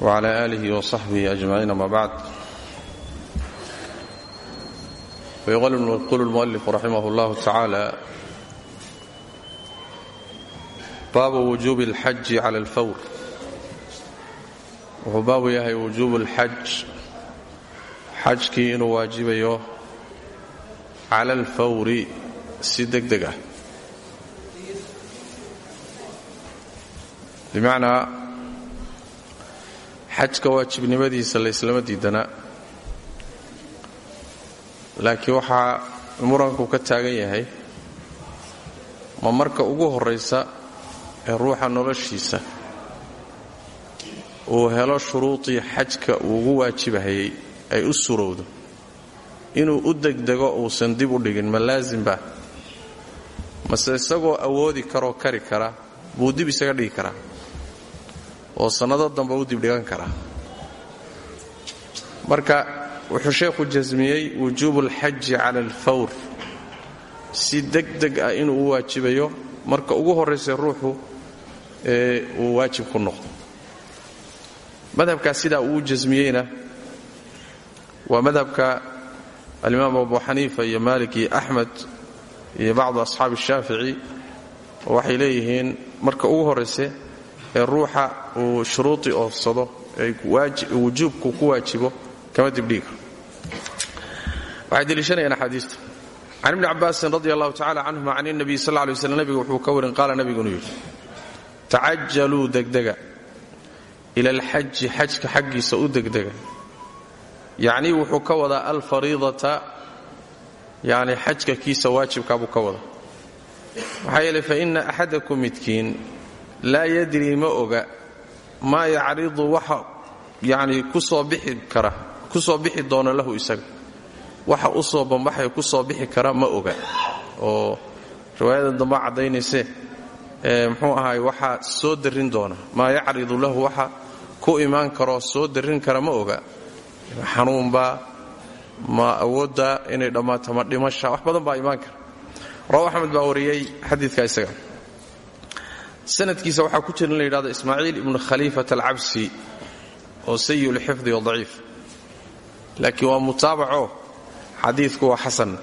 وعلى آله وصحبه أجمعين ما بعد فيقول المؤلف رحمه الله تعالى baabu wujuubi اlxaji cala alfawr wuxuu baabu yahay wujuubu اlxaj xajkii inuu waajibayo cala alfawri si deg deg ah bimacnaa xajka waajibnimadiisa layslama diidana. Laakiin waxaa muranku ka taagan yahay ma marka ugu horraysa ee ruuxa noloshiisa uu helo shuruudii xajka uu ugu waajibahayay ay u surowdo. Inuu u degdego uusan dib u dhigin ma laasimba mase isagoo awoodi karoo kari kara buu dib isaga dhigi karaa oo sannado dambe u dibdhigan karaa marka wuxuu sheekhu jasmiyey wujuubu alxaji cala alfawr. Si deg deg ah inuu waajibayo marka ugu horraysa ruuxu ee uu waajib ku noqdo. Madhabkaas sidaa uu jasmiyeyna waa madhabka alimaam abu xaniifa iyo maalik iyo axmed iyo bacdu asxaabi shaafici oo waxay leeyihiin marka ugu horrayse ee ruuxa uu shuruudii oofsado ee wujuubku ku waajibo kama dibdhiga waxay deliishanayaan axaadiista can ibni cabaasin radi allahu tacala canhuma can nabiy sal ly slm nabiga wuxuu ka warin qaala nabigu inuu yidhi tacajaluu degdega ila alxaji xajka xaggiisa u degdega. Yacnii wuxuu ka wadaa alfariidata yani xajka kiisa waajibkaabuu ka wada maxaa yeeley fa ina axadakum midkiin laa yadrii ma oga maa yacridu waxa yani ku soo bixi kara ku soo bixi doona lahu isaga. Waxa u soo bambaxaya ku soo bixi kara ma oga. Oo riwaayada damba caddaynayse muxuu ahaay waxaa soo darin doona. Maa yacridu lahu waxa ku imaan karoo soo darin kara ma oga. Xanuunbaa ma awoodda inay dhammaato ma dhimasha wax badan baa imaan kara. Raw axmed baa wariyey xadiidka isaga sanadkiisa waxaa ku jira in la yidhahdo ismaaciil ibnu khaliifat alcabsi oo sayi lxifdi oo daciif. Laakiin waa mutaabaco xadiidku waa xasan.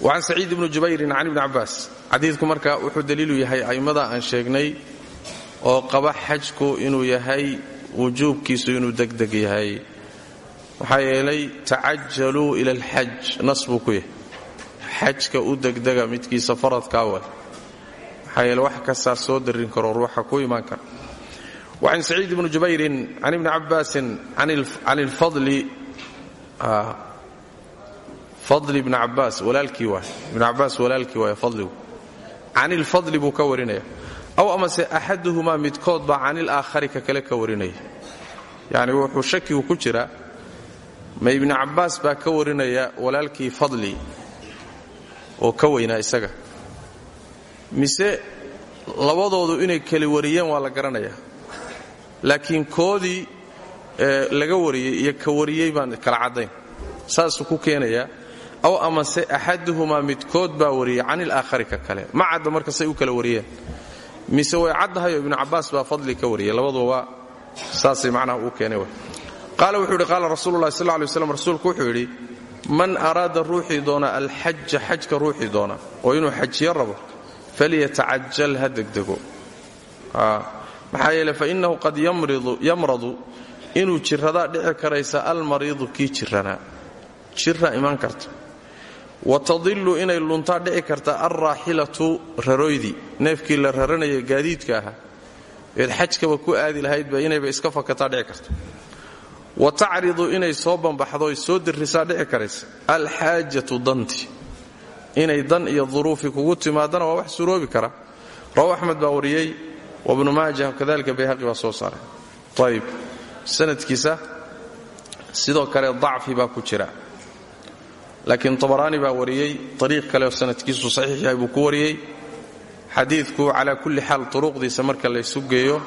Wacan saciid ibni jubayrin can ibni cabbaas. Xadiidku marka wuxuu daliilu yahay a'immada aan sheegnay oo qaba xajku inuu yahay wujuubkiisu inuu degdeg yahay. Maxaa yeelay tacajaluu ila alxaj nas buu ku u degdega midkiisa faradkaa way maxaa yeele wax kastaa soo darin karo ruuxa ku imaan kara wacan saciid ibni jubayrin can ibni cabbaasin can ilfadli fadli ibni cabbaas walaalkii waay ibni cabbaas walaalkii waay fadligu. Can ilfadli buu ka warinaya. Aw amase axaduhumaa midkood baa can ilaakhari ka kale ka warinaya. Yacni wuxuu shakigu ku jiraa ma ibni baa ka warinaya walaalkii fadli oo ka weynaa isaga mise labadoodu inay keli wariyeen waa la garanayaa laakiin koodii laga wariyey iyo ka wariyey baan kala caddayn. Saasuu ku keenayaa aw amase axaduhumaa midkood baa wariyey can ilaakhari ka kale. Ma cadda marka say u kala wariyeen. Mise way caddahayo ibnu cabbaas baa fadli ka wariyey labaduba waa saasay macnaha uu keenay qaala wuxuu yidhi qaala rasuululahi sal lay slam rasuulku wuxuu yidhi man araada ruuxii doona alxaja xajka ruuxii doona oo inuu xajiyo rabo falyatacajal ha. Degdego maxaa yeele fainahu qad yamradu inuu jiradaa dhici karaysa almariidu kii jiranaa jira imaan karta wa tadilu inay luntaa dhici karta alraaxilatu raroydii neefkii la raranaya gaadiidka ahaa eed xajkaba ku aadi lahaydba inayba iska fakataa dhici karta wa tacridu inay soo bambaxdo soo dirisaa dhici karaysa alxaajatu danti inay dan iyo duruufi kugu timaadana waa wax suroobi kara. Raw axmed baa wariyey wabnu maaja kadalika bayhaqi baa soo saaray. Ayib sanadkiisa sidoo kale dacfi baa ku jira. Laakiin tabaraani baa wariyey ariiq sanadkiisu saxiix yahay buu ku wariyey. Xadiidku calaa kulli xaal turuqdiisa marka laysu geeyo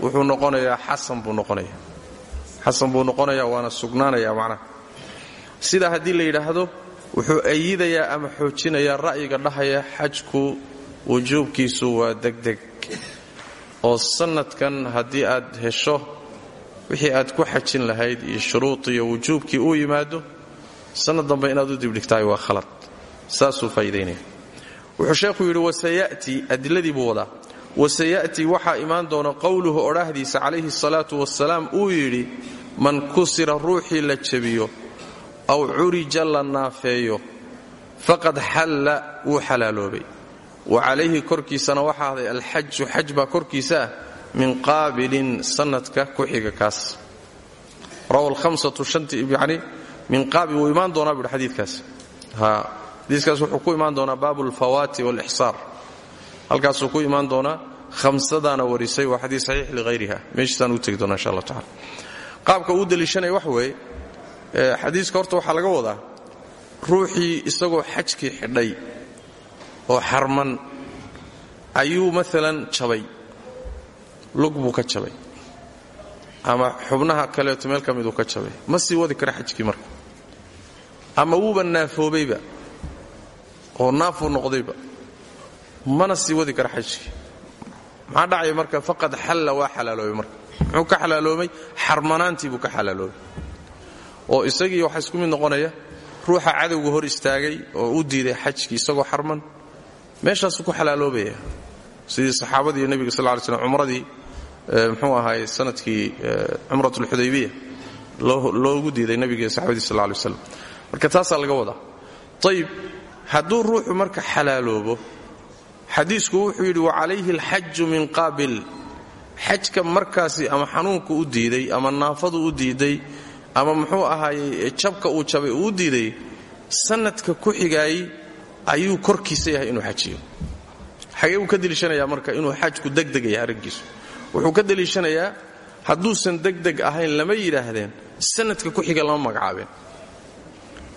wuxuu noqonayaa xasan buu noqonaya xasan buu noqonayaa waana sugnaanaya macnaha. Sidaa haddii la yidhaahdo wuxuu ayidayaa ama xoojinayaa ra'yiga dhahaya xajku wujuubkiisu waa degdeg. Oo sannadkan haddii aad hesho wixii aad ku xajin lahayd iyo shuruud iyo wujuubkii uu yimaado sannad dambe inaad u dibdhigtahay waa khalad. Saasuu faa'iidaynaya wuxuu sheekhu yidhi wasaya'tii adiladii buu wadaa. Wasaya'tii waxaa imaan doona qowluhu odhaahdiisa calayhi salaatu wasalaam uu yidhi man kusira ruuxii la jebiyo aw curija la naafeeyo faqad xalla wuu xalaaloobay. Wa calayhi korkiisana waxaa ahday alxaju xaj baa korkiisa ah min qaabilin sannadka ku xiga kaas. Rawa alhamsatu shanti yani min qaabil wuu imaan doonaa buuhi xadiidkaas. Ha xadiiskaas wuxuu ku imaan doonaa baabu alfawaati waalixsaar halkaasuu ku imaan doonaa khamsadaana warisay waa xadiis saxiix lighayriha meeshiisaan u tegi doona insha allah tacala qaabka uu deliishanaya wax weeye xadiiska horta waxaa laga wadaa ruuxii isagoo xajkii xidhay oo xarman ayuu maalan jabay lug buu ka jabay ama xubnaha kaleeto meel ka miduu ka jabay. Ma sii wadi kara xajkii marka. Ama wuuba naafoobayba oo naafuu noqdayba mana sii wadi kara xajkii. Maxaa dhacaya marka? Faqad xalla waa xalaaloobay marka. Muxuu ka xalaaloomay xarmanaantii buu ka xalaaloobay oo isagii waxaa isku mid noqonaya ruuxa cadowga hor istaagay oo u diiday xajkii isagoo xarman meeshaasuu ku xalaaloobaya sidii saxaabadii nebiga sal ly slm cumradii mxuu ahaay sannadkii cumrat alxudaybiya loogu diiday nebiga saxaabadii sal lay waslam marka taasaa laga wadaa. Ayib hadduu ruuxu marka xalaaloobo xadiisku wuxuu yidhi wacalayhi alxaju min qaabil. Xajka markaasi ama xanuunku u diiday ama naafadu u diiday ama muxuu ahaayey jabka uu jabay uu diiday sanadka ku xigaayey ayuu korkiisa yahay inuu xajiyo. Xagee uu ka deliishanayaa marka inuu xajku degdeg yahay arrinkiisu wuxuu ka deliishanayaa hadduusan degdeg ahayn lama yidhaahdeen sanadka ku xiga lama magacaabeen.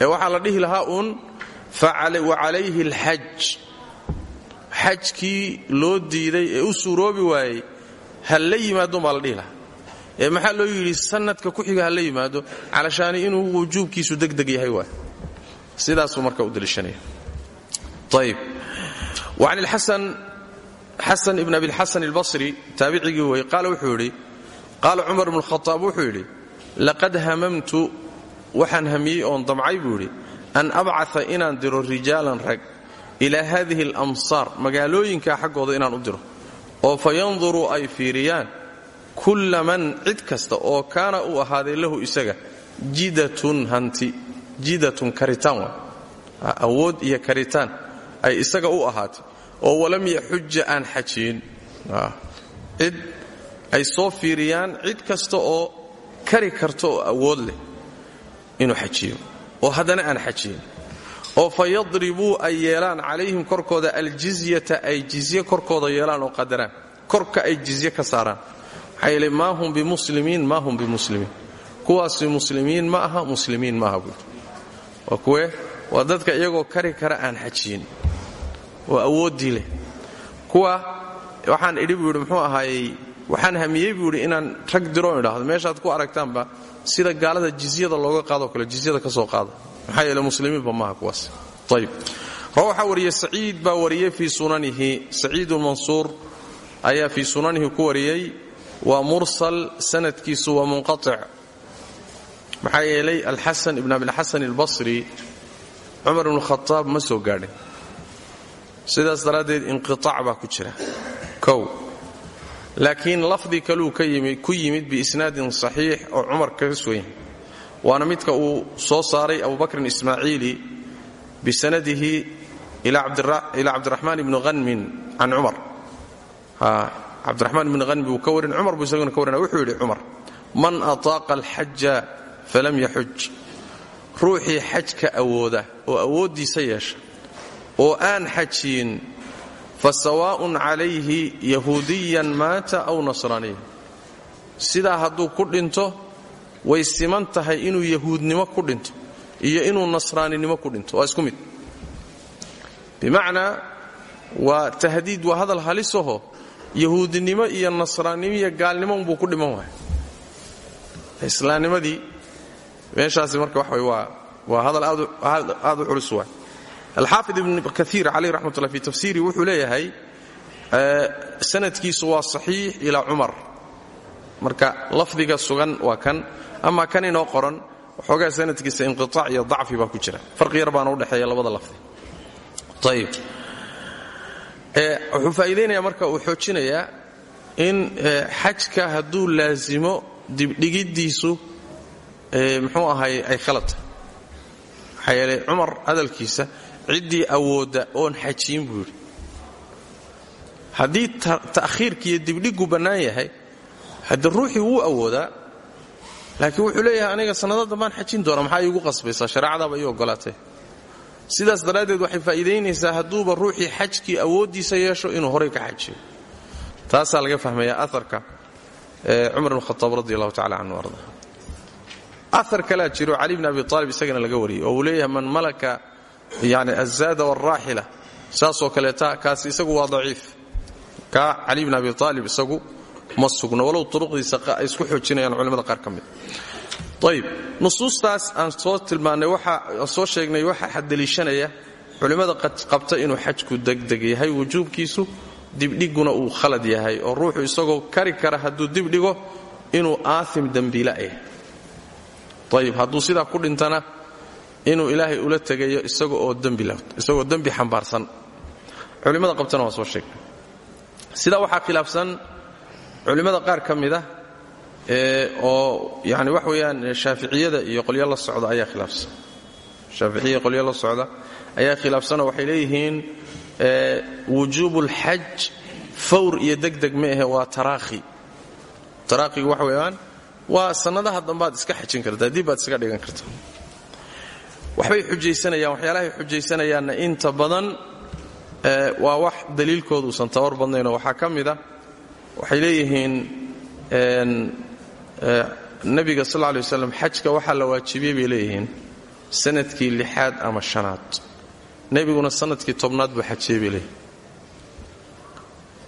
Ee waxaa la dhihi lahaa uun wacalayhi alxaj. Xajkii loo diiday ee u suuroobi waayey ha la yimaadon baa la dhihi lahaa ee maxaa loo yidhi sanadka ku xiga ha la yimaado calashaani inuu wujuubkiisu degdeg yahay waay sidaasuu marka u deliishanaya ayb وعن الحسن xسن بن أبي الحسن البصري taabicigii wey qaal wuxuu yidhi qaala cumar بن الخطاab wuxuu yidhi laqad hamamtu waxaan hamiyey oon damcay buu yidhi an abcaثa inaan diro rijaalan rag ilaa hadihi الأmsaar magaalooyinka xaggooda inaan u diro oo fayanduruu ay fiiriyaan kulla man cid kasta oo kaana uu ahaaday lahu isaga jidatun hanti jidatun karitaan awood iyo karitaan ay isaga u ahaatay oo walam yaxuja aan xajiyin cid ay soo fiiriyaan cid kasta oo kari karta oo awood leh inuu xajiyo oo haddana aan xajiyin. Oo fa yadribuu ay yeelaan calayhim korkooda aljizyata ay jizye korkooda yeelaan oo qadaraan. Korka ay jizye ka saaraan maxaa yeele maa hum bimuslimiin maa hum bimuslimiin kuwaasi muslimiin ma aha muslimiin ma aha buuri waa kuwee dadka iyagoo kari kara aan xajiyin oo awooddii leh. Kuwa waxaan idhi buu yidhi muxuu waxaan hamiyey buu inaan rag diroon idhaahdo. Meeshaad ku aragtaanba sida gaalada jizyada looga qaadoo kale jizyada ka soo qaada maxaa yeele muslimiinba maaha kuwaas. Ayib waxaa wariyey saciid baa wariyey fii sunanihi. Saciidulmansuur ayaa fii sunanihi ku wariyey waa mursal sanadkiisu waa munqatic maxaa yeelay alxasan ibn abilxasan albasri cumar ibnu khataab ma soo gaadhin. Sidaas daraaddeed inqiaac baa ku jira. Kow. Laakiin lafdi kaluu ku yimid biisnaadin saxiix oo cumar kaga sugan yahay waana midka uu soo saaray abubakrin ismaaciili bisanadihi ila cabdiraxmaan ibni hanmin can cumar cabdiraxmaan ibni hanmi buu ka warin cumar buu isaguna ka warina wuxuu yidhi cumar man ataaqa alxaja falam yaxuj ruuxii xajka awooda oo awooddiisa yeesha oo aan xajiyin fa sawaa'un calayhi yahuudiyan maata aw nasraaniyan sidaa hadduu ku dhinto way siman tahay inuu yahuudnimo ku dhinto iyo inuu nasraaninimo ku dhinto waa isku mid bimacnaa waa tahdiid waa hadal halisaho yahuudinimo iyo nasraannimo iyo gaalnimo unbuu ku dhiman waaya islaamnimadii meeshaasi marka waxa waa waa hadal aad u culus waay. Alxaafid ibn kaiir caleyh raxmat ullah fi tafsiiri wuxuu leeyahay sanadkiisu waa saxiix ilaa cumar. Marka lafdiga sugan waa kan ama kan inoo qoran waxoogaa sanadkiisa inqiaac iyo dacfi baa ku jira. Farqi yar baana udhexeeya labada lafdi. Ayib wuxuu faa'iidaynaya marka uu xoojinayaa in xajka hadduu laasimo dibdhigiddiisu muxuu ahay ay khalad. Tahay maxaa yeelay cumar hadalkiisa ciddii awoodda oon xajiyin buu yidhi. Haddii ta'khiirkiiyo dibdhiggu bannaan yahay hadde ruuxii wuu awoodaa laakiin wuxuu leeyahay aniga sannado dambaan xajin doona maxaa iigu qasbaysaa? Shareecadaaba ii ogolaatay sidaas daraaddeed waxay faa'iidaynaysaa hadduuba ruuxii xajkii awooddiisa yeesho inuu horay ka xajiyo. Taasaa laga fahmayaa aarka cumar bn khataab radi allahu tacala canhu arda. Aar kalea jiro cali bn abi aalib isagana laga wariyey oo uu leeyahay man malaka yani azaada waalraaxila saasoo kaleeta kaasi isagu waa daciif. Kaa cali bn abi aalib isagu ma sugno walow turuqdiisa ay isku xoojinayaan culimmada qaar ka mid ayib nusuustaas aan soo tilmaannay waxaan soo sheegnay waxaa xaddaliishanaya culimmada qabta inuu xajku degdeg yahay wujuubkiisu dibdhiguna uu khalad yahay oo ruuxu isagoo kari kara hadduu dibdhigo inuu aaim dembiila yahay ayib hadduu sidaa ku dhintana inuu ilaahay ula tegayo isagoo dembi xambaarsan. Culimmada qabtana waa soo sheegnay. Sidaa waxaa khilaafsan culimmada qaar ka mida oo yani wax weeyaan shaaficiyada iyo qolyo socda ayaa khilaafsan. Shaaficiya qolyo socda ayaa khilaafsanoo waxay leeyihiin wujuubu ulxaj fawr iyo degdeg ma ahe waa taraakhi. Taraakhigu wax weeyaan waa sannadaha dambaad iska xajin kartaa dib baad dhigan kartaa waxbay xujaysanayaan waxyaalahay xujaysanayaanna inta badan waa wax daliilkoodu usan tabar badnaynoo waxaa ka mida waxay leeyihiin nebiga sal lay waslam xajka waxaa la waajibiyey bay leeyihiin sannadkii lixaad ama shanaad. Nebiguna sannadkii tobnaad buu xajiyey bay leeyihiin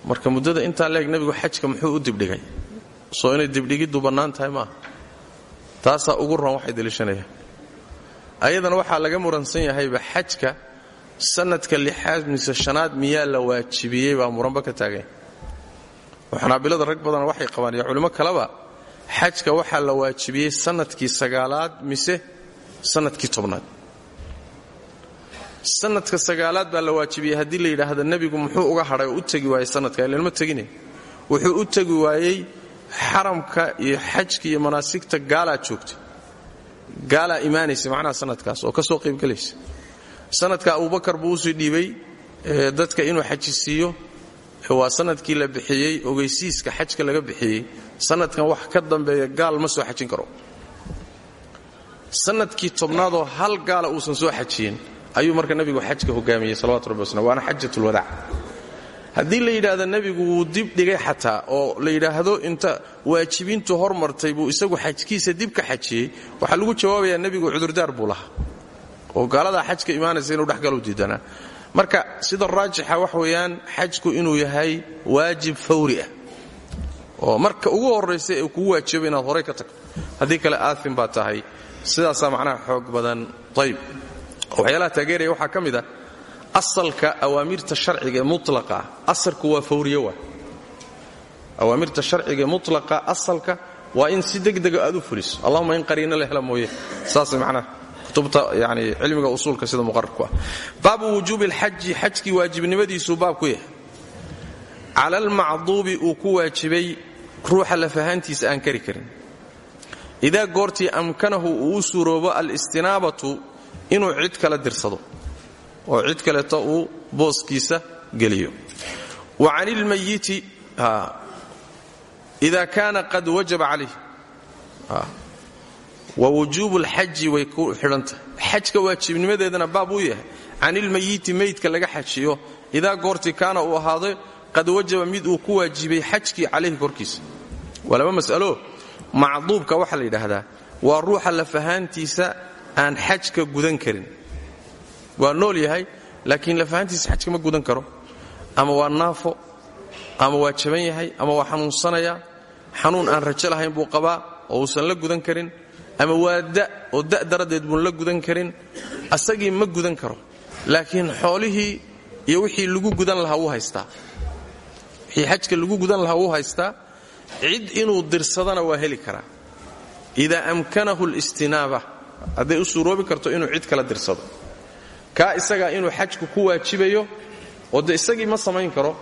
marka muddada intaa leeg nebigu xajka muxuu u dibdhigay? Soo inay dibdhigiddu bannaan tahay maaha taasaa ugu ron waxay deliishanayaan ayadana waxaa laga muransan yahayba xajka sanadka lixaad mise shanaad miyaa la waajibiyey baa muranba ka taaganya xanaabilada rag badan waxay qabaan iyo culimo kaleba xajka waxaa la waajibiyey sannadkii sagaalaad mise sannadkii tobnaad. Sanadka sagaalaad baa la waajibiyey haddii la yidhaahda nebigu muxuu uga hadhay oo u tegi waayey sanadka ilanma tegine. Wuxuu u tegi waayey xaramka iyo xajka iyo manaasigta gaalaa joogta. Gaalaa imaanaysa sanadkaas oo ka soo qaybgelaysa sanadka abubakar buu u sii dhiibay dadka inuu xajisiiyo waa sannadkii la bixiyey ogeysiiska xajka laga bixiyey sanadkan wax ka dambeeya gaal ma soo xajin karo. Sanadkii tobnaadoo hal gaala uusan soo xajiyin ayuu marka nebigu xajka hogaamiyey salawatu rabbi waslm waana xajatulwadaac haddii la yidhaahdo nebigu wuu dib dhigay xataa oo la yidhaahdo inta waajibintu hormartay buu isagu xajkiisa dib ka xajiyey waxaa lagu jawaabayaa nebigu cudurdaar buu lahaa. Oo gaaladaa xajka imaanaysa inuu dhexgalu diidanaa. Marka sida raajixa wax weeyaan xajku inuu yahay waajib fawri ah oo marka ugu horraysa ee kugu waajibay inaad horay ka tagto. Haddii kale aaim baa tahay. Sidaasaa macnaha xoog badan. Ayb waxyaalaha taageeraya waxaa ka mid ah asalka awaamirta sharciga ee mutlaqa. Ah asalku waa fawriye waa. Awaamirta sharciga ee mutlaqa asalka waa in si degdega aad u fuliso. Allahuma in qariino la hela mooye. Saas macnaha kutubta yani cilmiga usuulka sida muqararku ah. Baabu wujuubi alxaji xajkii waajibnimadiisuu baab ku yahay. Cala almacduubi uu ku waajibay ruuxa lafahaantiisa aan kari karin. Idaa goortii amkanahu uu u suuroobo alistinaabatu inuu cid kala dirsado oo cid kaleeto uu booskiisa geliyo. Wa can ilmayiti ida kaana qad wajaba calayh wa wujuubu alxaji way ku xidhantahay xajka waajibnimadeedana baab uu yahay. Can ilmayiti meydka laga xajiyo idaa goorti kaana uu ahaado qad wajaba mid uu ku waajibay xajkii calayhi korkiisa waa laba mas'alo macduubka waxaa la yidhaahdaa waa ruuxa lafahaantiisa aan xajka gudan karin. Waa nool yahay laakiin lafahaantiisa xajka ma gudan karo. Ama waa naafo ama waa jaban yahay ama waa xanuunsanaya xanuun aan rajo lahayn buu qabaa oo uusan la gudan karin ama waa da oo da daradeed buun la gudan karin asagii ma gudan karo. Laakiin xoolihii iyo wixii lagu gudan lahaa wuu haystaa wixii lagu gudan lahaa wuu haystaa cid inuu dirsadana waa heli karaa. Idaa amkanahu listinaaba hadday u suuroobi karto inuu cid kala dirsado. Kaa isagaa inuu xajku ku waajibayo oo de isagii ma samayn karo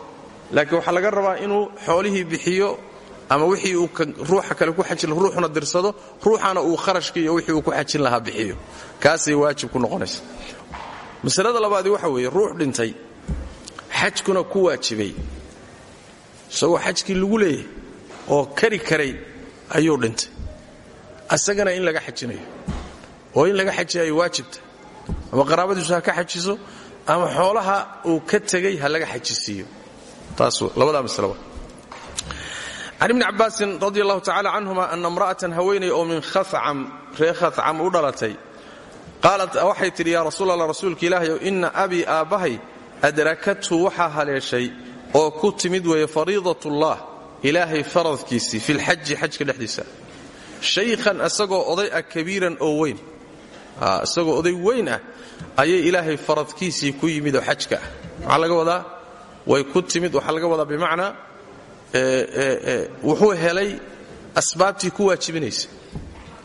laakiin waxaa laga rabaa inuu xoolihii bixiyo ama wixii uu ruuxa kale ku xajin ruuxuna dirsado ruuxana uu kharashkii wixii uu ku xajin lahaa bixiyo. Kaasay waajib ku noqonaysa. Masalada labaadi waxa weeye ruux dhintay xajkuna ku waajibay isagoo xajkii lagu leeyahay oo kari karay ayuu dhintay. Asagana in laga xajinayo oo in laga xajiya ay waajibta ama qaraabadiisu ha ka xajiso ama xoolaha uu ka tegay ha laga xajisiiyo can ibni cabbaasin radi allahu tacala canhuma ana imra'atan haweenay oo min khacam ree khacam u dhalatay qaalat waxay tidhi yaa rasuul ilaahayow inna abii aabbahay adrakathu waxaa haleeshay oo ku timid weeye fariidatullah ilaahay faradkiisii fi lxaji xajka dhexdiisa. Shaykhan isagoo oday ah oo weyn. Isagoo oday weyn ah ayay ilaahay faradkiisii ku yimid oo xajka ah. Laga wadaa way ku timid waxaa laga wadaa bimacnaa wuxuu helay asbaabtii ku waajibinaysa.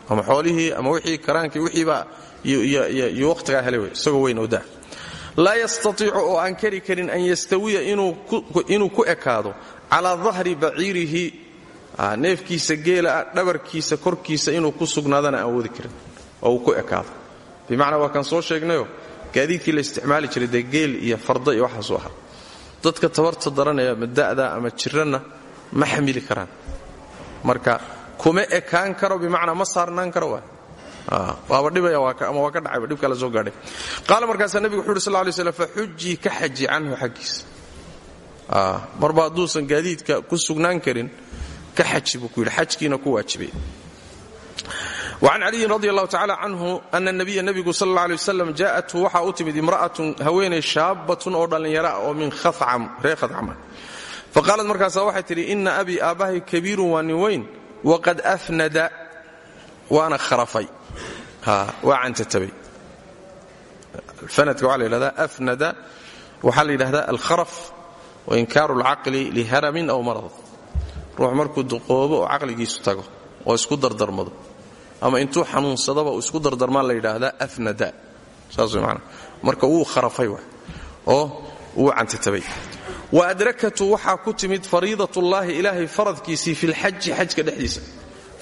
Ama xoolihii ama wixii karaankii wixiibaa iyo wakhtigaa helay isagoo weyn oo daa laa yastatiicu oo aan kari karin an yastawiya inuu ku ekaado calaa dahri baciirihi. Neefkiisa geelaa dhabarkiisa korkiisa inuu ku sugnaadana aan karin oo uu ku ekaado. Bimacnaa waa kaan soo sheegnayo gaadiidkii la isticmaali jiray dee geel iyo farda iyo waxaasuu ahaa dadka tabarta daranaya ama ama jiranna ma xamili karaan. Marka kuma ekaan karo bimacnaa ma saarnaan karo waa waaba dhibaya ama waa ka dhacayba dhibkaa la soo gaadhay. Qaala markaasaa nebigu wuxu uhi sal lay slam faxujii ka xaji canhu xaggiisa. Marba hadduusan gaadiidka ku sugnaan karin ka xaji buu ku yidhi ku waajibay. وcan caliyin radi allahu tacala canhu ana nabiya nebigu sal alla alay wasalam jaa'athu waxaa u timid imra'atun haweenay shaabatun oo dhallinyara oo min reer khacama faqaalat markaasaa waxay tidhi abii aabbahay kabiirun waa nin weyn waqad afnada waana kharafay waa cantatabay. Fanadka waxaa la yidhahdaa afnada waxaa la yidhahdaa alkharaf wa inkaaru alcaqli liharamin aw marad. Ruux markuu duqoobo oo caqligiisu tago oo isku dardarmado ama intuu xanuunsadaba uu isku dardarmaan la yidhaahdaa afnada. Saas man marka wuu kharafay oo wuu cantatabay. Wa adrakatu waxaa ku timid fariidatullaahi ilaahay faradkiisii fi lxaji xajka dhexdiisa.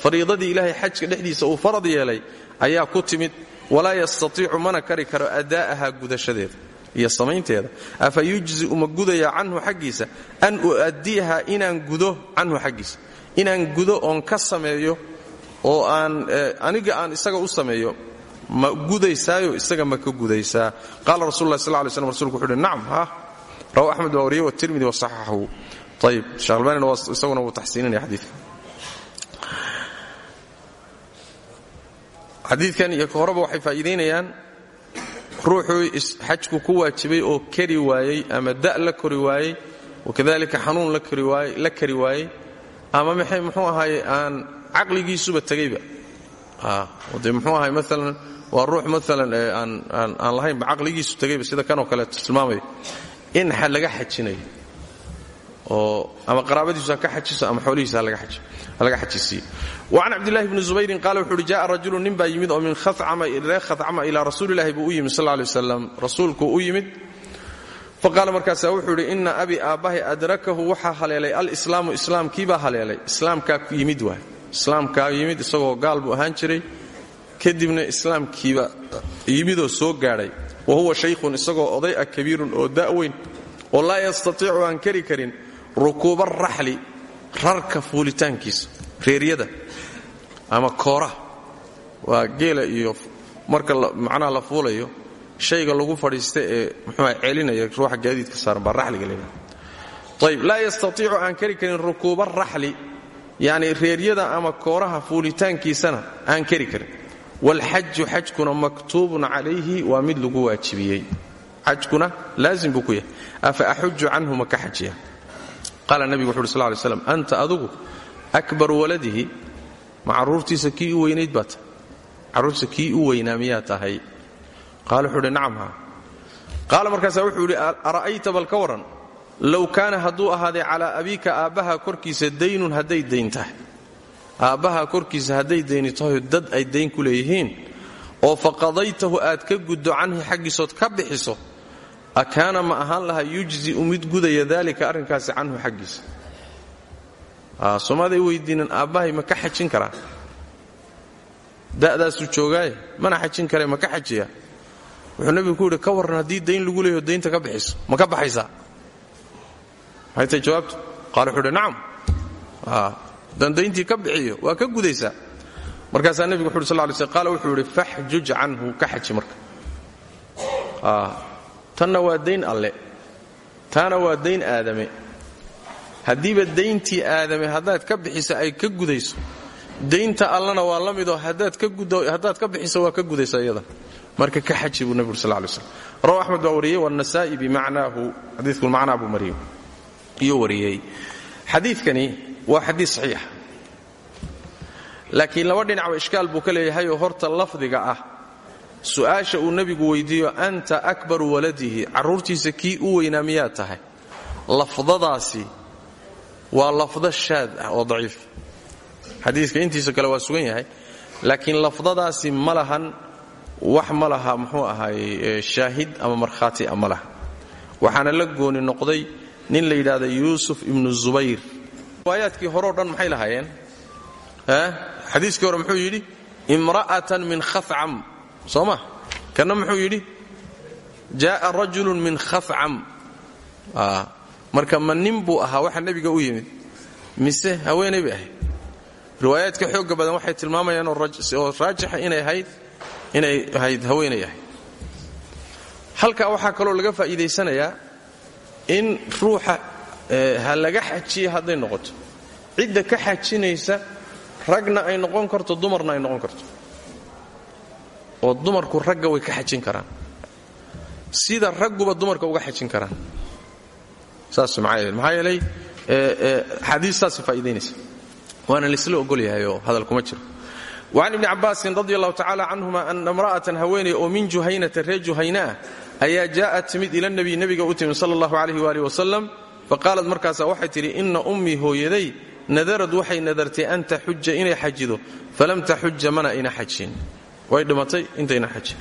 Fariidadii ilaahay xajka dhexdiisa uu farad yeelay ayaa ku timid walaa yastatiicu mana kari karo adaa'aha gudashadeeda iyo samaynteeda. Afa yujzi'u ma gudayaa canhu xaggiisa? An u'addiyaha inaan gudo canhu xaggiisa. Inaan gudo oon ka sameeyo oo aan aniga aan isaga u sameeyo ma gudaysaayo isaga ma ka gudaysaa. Qaala rasul lah sal lay slam rsulku wuxu uhi nacam ha rawa axmed waa wariyey watirmidi wasaxaxahu ayib sheekh albanina isaguna wuu taxsiininaya xadiidka xadiidkan iyo ka horeba waxay faa'iidaynayaan ruuxuu xajku ku waajibay oo kari waayey ama da' la kori waayey wakadalika xanuun la kari waayey ama maxay muxuu ahaaye aan caqligiisuba tegayba. De muxuu ahay maalan waa ruux maalan aan lahaynba caqligiisu tegayba sida kanoo kale tilmaamayo in laga xajinayo oo ama qaraabadiisu ha ka xajiso ama xoolihiisa ha laga xajisiiyo wacan cabdillahi bni zubayrin qaala wuxu uhi ja'a rajulu nin baa yimid oo min reer khacama ilaa rasuulillahi buu u yimid sal lay waslam rasuulkuu u yimid. Faqaala markaasaa wuxuu idhi inna abi aabbahay adrakahu waxaa haleelay alislaamu islaamkiibaa haleelay. Islaamkaa yimid waay islaamkaa yimid isagoo gaal buu ahaan jiray. Kadibna islaamkiiba yimidoo soo gaadhay. Wa huwa shaykhun isagoo oday ah kabiirun oo da'weyn oo laa yastatiicu aan kari karin rukuuba raxli rarka fuulitaankiisa reeryada ama kooraha. Waa geela iyo marka macnaha la fuulayo shayga lagu fadhiista ee muxuuha celinaya ruuxa gaadiidka saaran baa raxliga leeyahay ayb laa yastatiicu aan kari karin rukuuba raxli ama kooraha fuulitaankiisana aan kari karin. Waalxaju xajkuna maktuubun calayhi waa mid lagu waajibiyey. Xajkuna laazim buu ku afa axuju canhu ka xajiya qaala nebigu wuxu uhi sal lay slam anta adugu akbaru waladihi. Ma carruurtiisa kii u weynayd baa tahay carruurtiisa kii u weynaa miyaa tahay? Qaala wuxuu uhi nacam haa. Qaala markaasaa wuxuu idhi ara'ayta bal ka warran low kaana hadduu ahaaday calaa abiika aabbaha korkiisa daynun hadday dayn tahay. Aabbaha korkiisa hadday dayni tahay dad ay dayn ku leeyihiin oo faqadaytahu aad ka guddo canhi xaggiisood ka bixiso akaana ma ahaan lahaa yujzi'u mid gudaya daalika arrinkaasi canhu xaggiisa. Soomaaday weydiinan aabbahay ma ka xajin karaa da'daasuu joogaaye mana xajin kare ma ka xajiya. Wuxuu nebigu ku yidhi ka warran haddii lagu leeyaho daynta ka bixiso ma ka baxaysaa maxay tahay jawaabtu? Qaala wuxuu uhi nacam. Haddaan ka bixiyo waa ka gudaysaa markaasaa nebigu wuxu uhi sal qaala wuxuu yidhi faxjuj canhu ka xaji marka tanna waa dayn alle. Taana waa dayn aadame. Haddiiba dayntii aadame haddaad ka bixiso ay ka gudayso. Daynta allana waa la midoo haddaad ka bixiso waa ka gudaysa iyada marka ka xaji buu nebigu sal lay slam rawa axmed baa wariyey wannasaa'i bimacnaahu xadiiku macnaa buu mariyey. Iyo wariyey. Xadiidkani waa xadiid saxiixa laakiin laba dhinacba ishkaal buu ka leeyahayoo horta lafdiga ah su'aasha uu nebigu weydiiyo anta akbaru waladihi. Carruurtiisa kii u weynaa miyaa tahay? Lafdadaasi waa lafdo shaad ah oo daciif. Xadiiska intiisa kale waa sugan yahay laakiin lafdadaasi ma lahan wax ma laha muxuu ahaay shaahid ama markhaati a ma waxaana la gooni noqday nin la yidhaahda yuusuf ibnu zubayr. Riwaayaadkii horeo dhan maxay lahaayeen? Xadiiskii hore muxuu yidhi imra'atan min khafcam soo ma kanna muxuu yidhi? Jaaa rajulun min khafcam marka ma nin buu ahaa waxa nebiga u yimid. Mise haweenay bay ahayd. Riwaayaadka xooga badan waxay tilmaamayaan oo raajixa inay ahayd haweenay ahayd. Halkaa waxaa kaloo laga faa'iidaysanayaa in ruuxa ha laga xajiye hadday noqoto. Cidda ka xajinaysa ragna ay noqon karto dumarna ay noqon karto oo dumarku ragga way ka xajin karaan. Sida ragguba dumarka uga xajin karaan. Saas maxaa maxaa yeelay xadiistaasi faa'iidaynaysa. Waana laisla ogol yahay oo hadal kuma jiro. Wacan ibni cabbaasin radi allahu tacala canhuma ana imra'atan haweeney oo min juhaynata reer juhayna ah ayaa jaa'at timid ila nebiy nebiga u timid sala allahu calayh waali wasalam faqaalat markaasaa waxay tidhi inna ummii hooyaday nadarad waxay nadartay an taxuja inay xajido falam taxuja mana ayna xajin way dhimatay intayna xajin.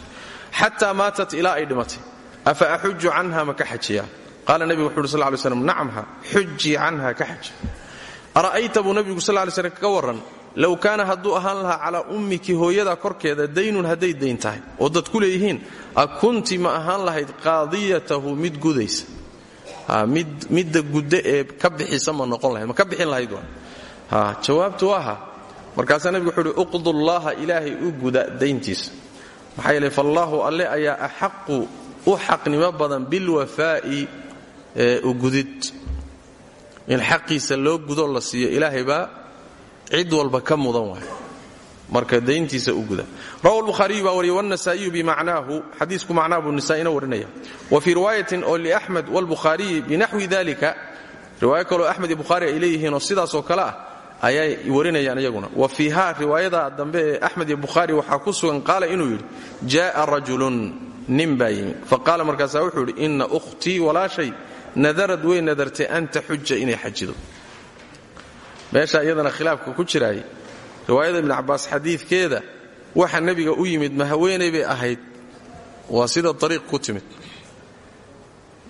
Xataa maatat ilaa ay dhimatay. Afa axuju canha ma ka xajiya qaala nebigu wuxu uhi sal ly slam nacamha xujii ka xaji. Ara'ayta buu nebigu sal ly slm ka warran low kaana hadduu ahaan lahaa calaa ummiki hooyada korkeeda daynun hadday dayn tahay oo dad ku leeyihiin a kunti ma ahaan lahayd qaadiyatahu mid gudaysa. Midda guddo ee ka bixisa ma noqon lahayd ma ka bixin lahayd waa. Jawaabtu aha markaasaa nebigu wuxuu uhi uqdullaaha ilaahay u guda dayntiisa maxaa yeele faallaahu alle ayaa axaqu u xaqnimo badan bilwafaa'i ugudid in xaqiisa loo gudo la siiyo ilaahay baa cid walba ka mudan waay. Marka dayntiisa u guda. Rawa lbukhaariyu baa wariya wannasaa'iyu bimacnaahu xadiisku macnaa buu nisaa'ina warinaya. Wa fii riwaayatin oo liaxmed walbukhaariyi binaxwi dalika riwaayo kaloo axmed iyo bukhaari ay leeyihiinoo sidaasoo kale ah ayay warinayaan iyaguna. Wa fiiha riwaayada dambe ee axmed iyo bukhaari waxaa ku sugan qaala inuu yidhi jaaa rajulun nin baa yimi. Faqaala markaasaa wuxuu yidhi inna ukhtii walaashay nadarad way nadartay an taxuja inay xajido. Meesha iyadana khilaafka ku jiraay riwaayada ibni cabbaas xadiidkeeda waxa nebiga u yimid ma haweenay bay ahayd. Waa sida ariiq ku timid.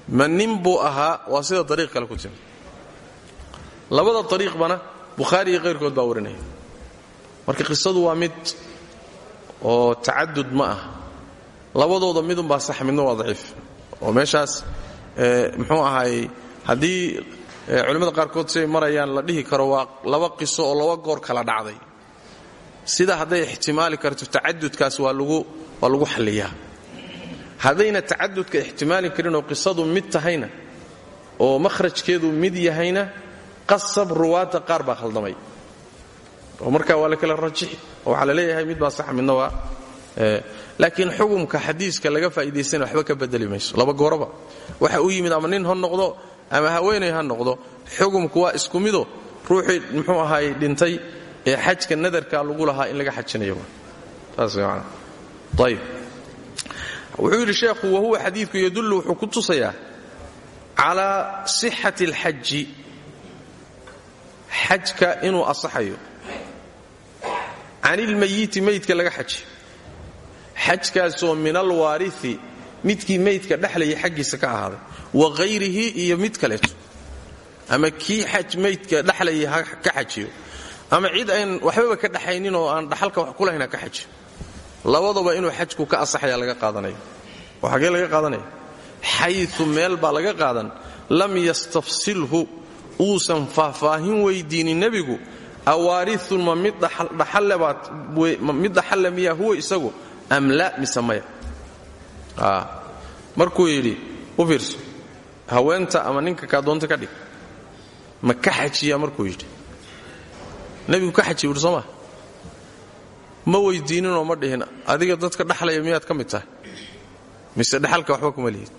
Ma nin buu ahaa waa sida ariiq kale ku timid. Labada ariiqbana bukhaari iyo kayrkood baa warinaya marka qisadu waa mid oo tacadud ma ah. Labadooda midunbaa sax midna waa daciif. Oo meeshaas muxuu ahaayey haddii culimmada qaarkood siay marayaan la dhihi karo waa laba qiso oo laba goor kala dhacday. Sida hadday ixtimaali karto tacadudkaas waa lagu xalliyaa. Haddayna tacadudka karin oo qisadu mid tahayna oo makhrajkeedu mid yahayna qasab ruwaadda qaar baa khaldamay. Oo markaa waa la kala rajixi oo waxaa leeyahay mid baa sax midna waa laakiin xukumka xadiiska laga faa'idaysana waxba ka bedeli mayso. Laba gooraba waxa u yimid ama nin ha ama haweenay ha noqdo waa isku mido. Ruuxii muxuu ahaay dhintay ee xajka nadarka lagu lahaa in laga xajinayo. Saas man ayb wuxuu yidhi sheekhu wahuwa xadiidku yadullu wuxuu ku tusayaa calaa sixati xajka inuu asaxayo. Can ilmayiti meydka laga xajiyo xajkaasoo min alwaarifi midkii meydka dhexlaya xaggiisa ka ahaaday. Wa hayrihi iyo mid kaleeto ama kii xaj meydka dhexlaya ha ka xajiyo. Ama cid ayn waxbaba ka dhaxaynin oo aan dhaxalka wax ku lahayn ha ka xajiyo labadaba inuu xajku ka asaxaya laga qaadanaya oo laga qaadanaya xayu meel baa laga qaadan. Lam yastafsilhu uusan faahfaahin weydiinin nebigu. Awaariun ma mid dhaxalle miya huwa isagu? Am la mise maya? Markuu yidhi u fiirso haweenta ama ninka kaa doonta ka dhig. Ma ka xajiya markuu yidhi. Nebigu ka xajiy wuhi soo maa ma weydiininoo ma dhihin adiga dadka dhaxlaya miyaad ka mid tahay? Mise dhaxalka waxba kuma lihid?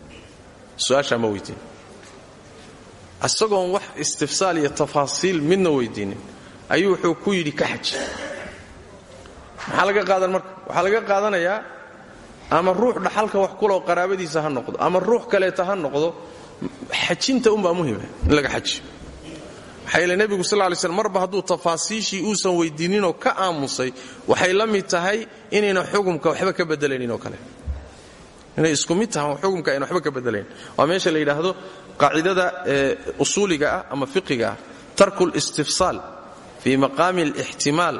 Su'aashaa ma weydiin isagoon wax istifsaal iyo tafaasiil midna weydiinin. Ayuu wuxuu ku yidhi ka xaji maxaa laga qaadan marka waxaa laga qaadanayaa ama ruux dhaxalka wax kuloo qaraabadiisa ha noqdo ama ruux kaleeta ha noqdo xajinta unbaa muhima in laga xajiyo. Maxaa yeele nebigu sal lay marba hadduu tafaasiishii uusan weydiininoo ka aamusay waxay la mid tahay inayna xukumka waxba ka bedelaynoo kale. Inay isku mid tahan xukumka ayna waxba ka bedelayn waa meesha la yidhaahdo qaacidada usuuliga ah ama fiqiga ah tarku listifsaal fii maqaami alixtimaal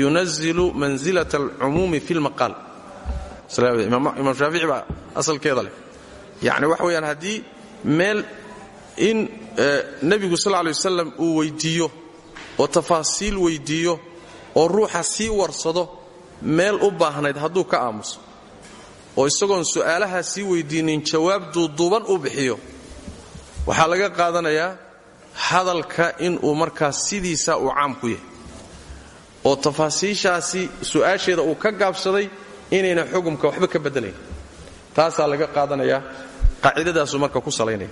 yunazilu manzilat alcumuumi fi lmaqaal imaam shaafici baa asalkeeda leh. Yacni waxa weeyaan haddii meel in nebigu sal lay wasalam uu weyddiiyo oo tafaasiil weyddiiyo oo ruuxa sii warsado meel u baahnayd hadduu ka aamuso oo isagoon su'aalahaa sii weyddiinin jawaab duuduuban u bixiyo waxaa laga qaadanayaa hadalka inuu markaas sidiisaa uu caam ku yahay. Oo tafaasiishaasi su'aasheeda uu ka gaabsaday inayna xukumka waxba ka bedelayn. Taasaa laga qaadanayaa qaacidadaasuu marka ku salaynaya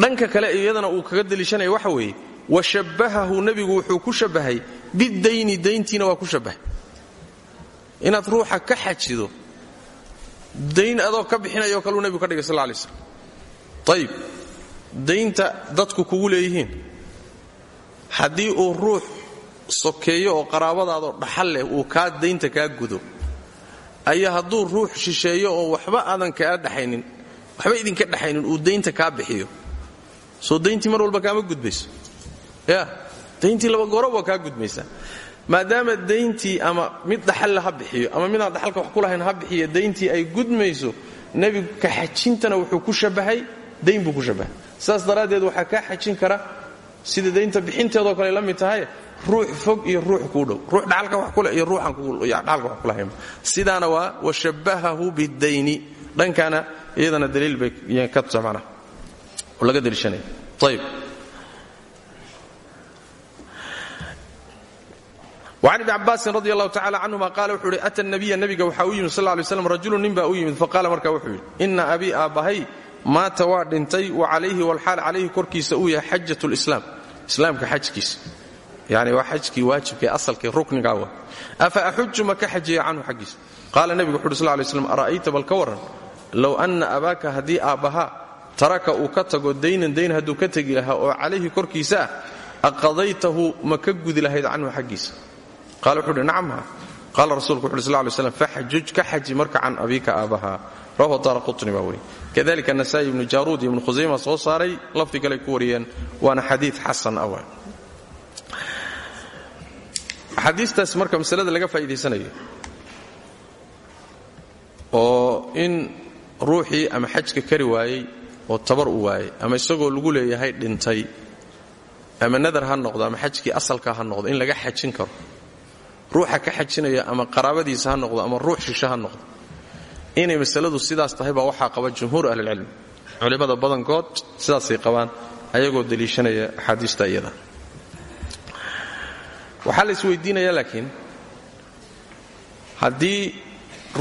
dhanka kale iyadana uu kaga deliishanaya waxa weeye wa shabbahahu nebigu wuxuu ku shabbahay bidayni dayntiina waa ku shabbahay. Inaad ruuxa ka xajido dayn adoo ka bixinayoo kaluu nebigu ka dhigay sal lay slam ayib daynta dadku kugu leeyihiin. Haddii uu ruux sokeeyo oo qaraabadaadoo dhaxal leh uu kaa daynta kaa gudo ayaa hadduu ruux shisheeyo oo waxba aadan kaa dhaxaynin waxba idinka dhaxaynin uu daynta kaa bixiyo. Soo dayntii mar walba kaama gudbayso. Ya dayntii laba goorob waa kaa gudmaysaa maadaama dayntii ama mid dhaxalle ha bixiyo ama midaan dhaxalka wax ku lahayn ha bixiyo dayntii ay gudmayso nebigu ka xajintana wuxuu ku shabbahay dayn buu ku saas daraaddeed waxaa kaa xajin kara sida daynta bixinteedoo kale la mid tahay ruux fog iyo ruux kuu dhow. Ruux dhaalka wax kule iyo ruuxandhaalka wax kulahayn sidaana waa washabbahahu bidayni dhankaana iyadana daliil bay ka tusa macnaha oo laga daliishanaya ayib وcan ibni cabaasin radi allahu tacala canhuma qaala wuxuu uhi ata nabiya nabiga? Waxaa u yimid sal lay slam rajulu nin baa markaa wuxuu yidhi ina abii aabbahay maata waa dhintay wa calayhi walxaal calayhi korkiisa uu yahay xajat lislaam islaamka xajkiisa. Yani waa xajkii waajibkae asalkae ruknigaa wa afa axuju ma ka xajiya canhu xaggiisa? Qaala nebigu wuxu uhi sl lay ara'ayta bal ka warran anna abaaka haddii aabbahaa taraka uu ka tago daynan dayn hadduu ka tegi lahaa oo calayhi korkiisa ah aqadaytahu ma ka gudi lahayd canhu xaggiisa? Qaala wuxuu uhi nacamha qaala rasulku wuxu uhi sl ly slam faxjuj ka marka can abiika aabbahaa rawahu daara qutni baa weriye kadalika nasaa'i ibnu jaaruud iyo ibnu khusayma soo saaray lafdi kale ku wariyeen waana xadiid xasan awa axaadiistaas marka masalada laga faa'iidaysanayo oo in ruuxii ama xajka kari waayey oo tabar u waayey ama isagoo lagu leeyahay dhintay ama nadar ha noqdo ama xajkii asalka ha noqdo in laga xajin karo. Ruuxa ka xajinaya ama qaraabadiisa ha noqdo ama ruux shisho ha noqdo inay masaladu sidaas tahay baa waxaa qaba jumhuur ahlilcilm culimmada badankood sidaasay qabaan ayagoo deliishanaya axaadiista iyada. Waxaa la isweydiinaya laakiin haddii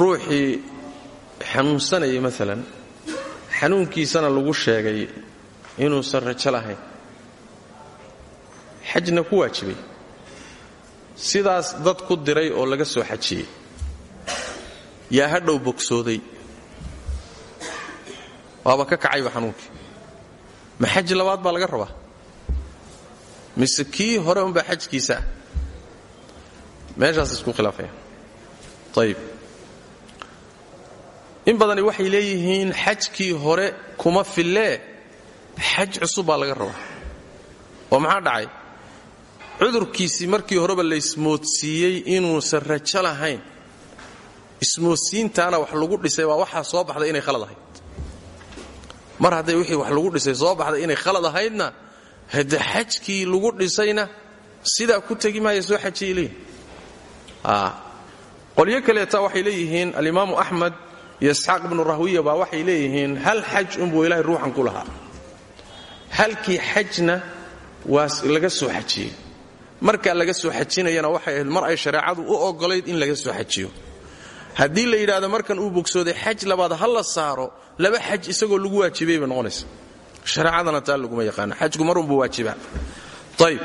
ruuxii xanuunsanayay maalan xanuunkiisana lagu sheegay inuusan rajo lahayn xajna ku waajibay. Sidaas dad ku diray oo laga soo xajiyey yaa hadhow bogsooday. Waaba ka kacayba xanuunkii ma xaj labaad baa laga rabaa? Mise kii hore unbaa xajkiisa ah? Meeshaas isku khilaafayaan ayib in badani waxay leeyihiin xajkii hore kuma fillee xaj cusub baa laga rabaa. Oo maxaa dhacay? Cudurkiisii markii horeba la ismoodsiiyey inuusan rajo lahayn ismoodsiintaana wax lagu dhisay baa waxaa soo baxday inay khalad ahayd. Mar hadday wixii wax lagu dhisay soo baxday inay khalad ahaydna hade xajkii lagu dhisayna sidaa ku tegi maaya soo xajiyay leeyihiin qolyo kaleeta waxay leeyihiin alimaamu axmed iyo isxaaq ibnu rahwiya baa waxay leeyihiin hal xaj unbuu ilaahay ruuxan ku lahaa. Halkii xajna waa laga soo xajiyey markaa laga soo xajinayana waxay mar ay shareecadu u ogolayd in laga soo xajiyo haddii la yidhaahdo markan uu bogsooday xaj labaad ha la saaro laba xaj isagoo lagu waajibay bay noqonaysa. Shareecadana taa laguma yaqaano xajku marunbuu waajibaa ayb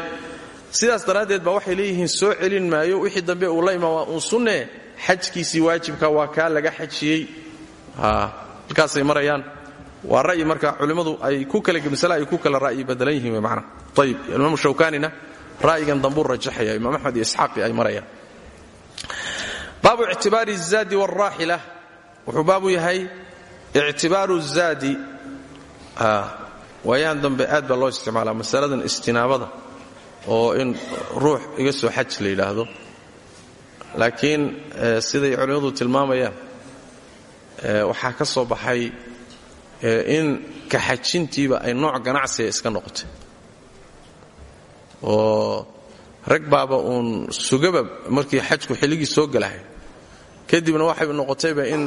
sidaas daraaddeed baa waxay leeyihiin soo celin maayo wixii dambe uu la imaan waa sunne xajkiisii waajibka waa kaa laga xajiyey. Halkaasay marayaan. Waa ra'yi marka culimmadu ay ku kala masale ay ku kala ra'yi badalan yihiin way macnaha shawkaanina ra'yigan dambuu rajaxaya imaam axmed iyo ay marayaan baabu ictibaari الzaadi wاlraaxila wuxuu baabu yahay ictibaaru الzaadi waayaan dambe aad baa loo isticmaalaa masaladan istinaabada oo in ruux iga soo xaj la yidhaahdo laakiin siday culimmadu tilmaamayaan waxaa ka soo baxay in kaxajintiiba ay nooc ganacsiga iska noqotay oo rag baaba uun sugaba markii xajku xilligii soo gelahay kadibna waxay noqotayba in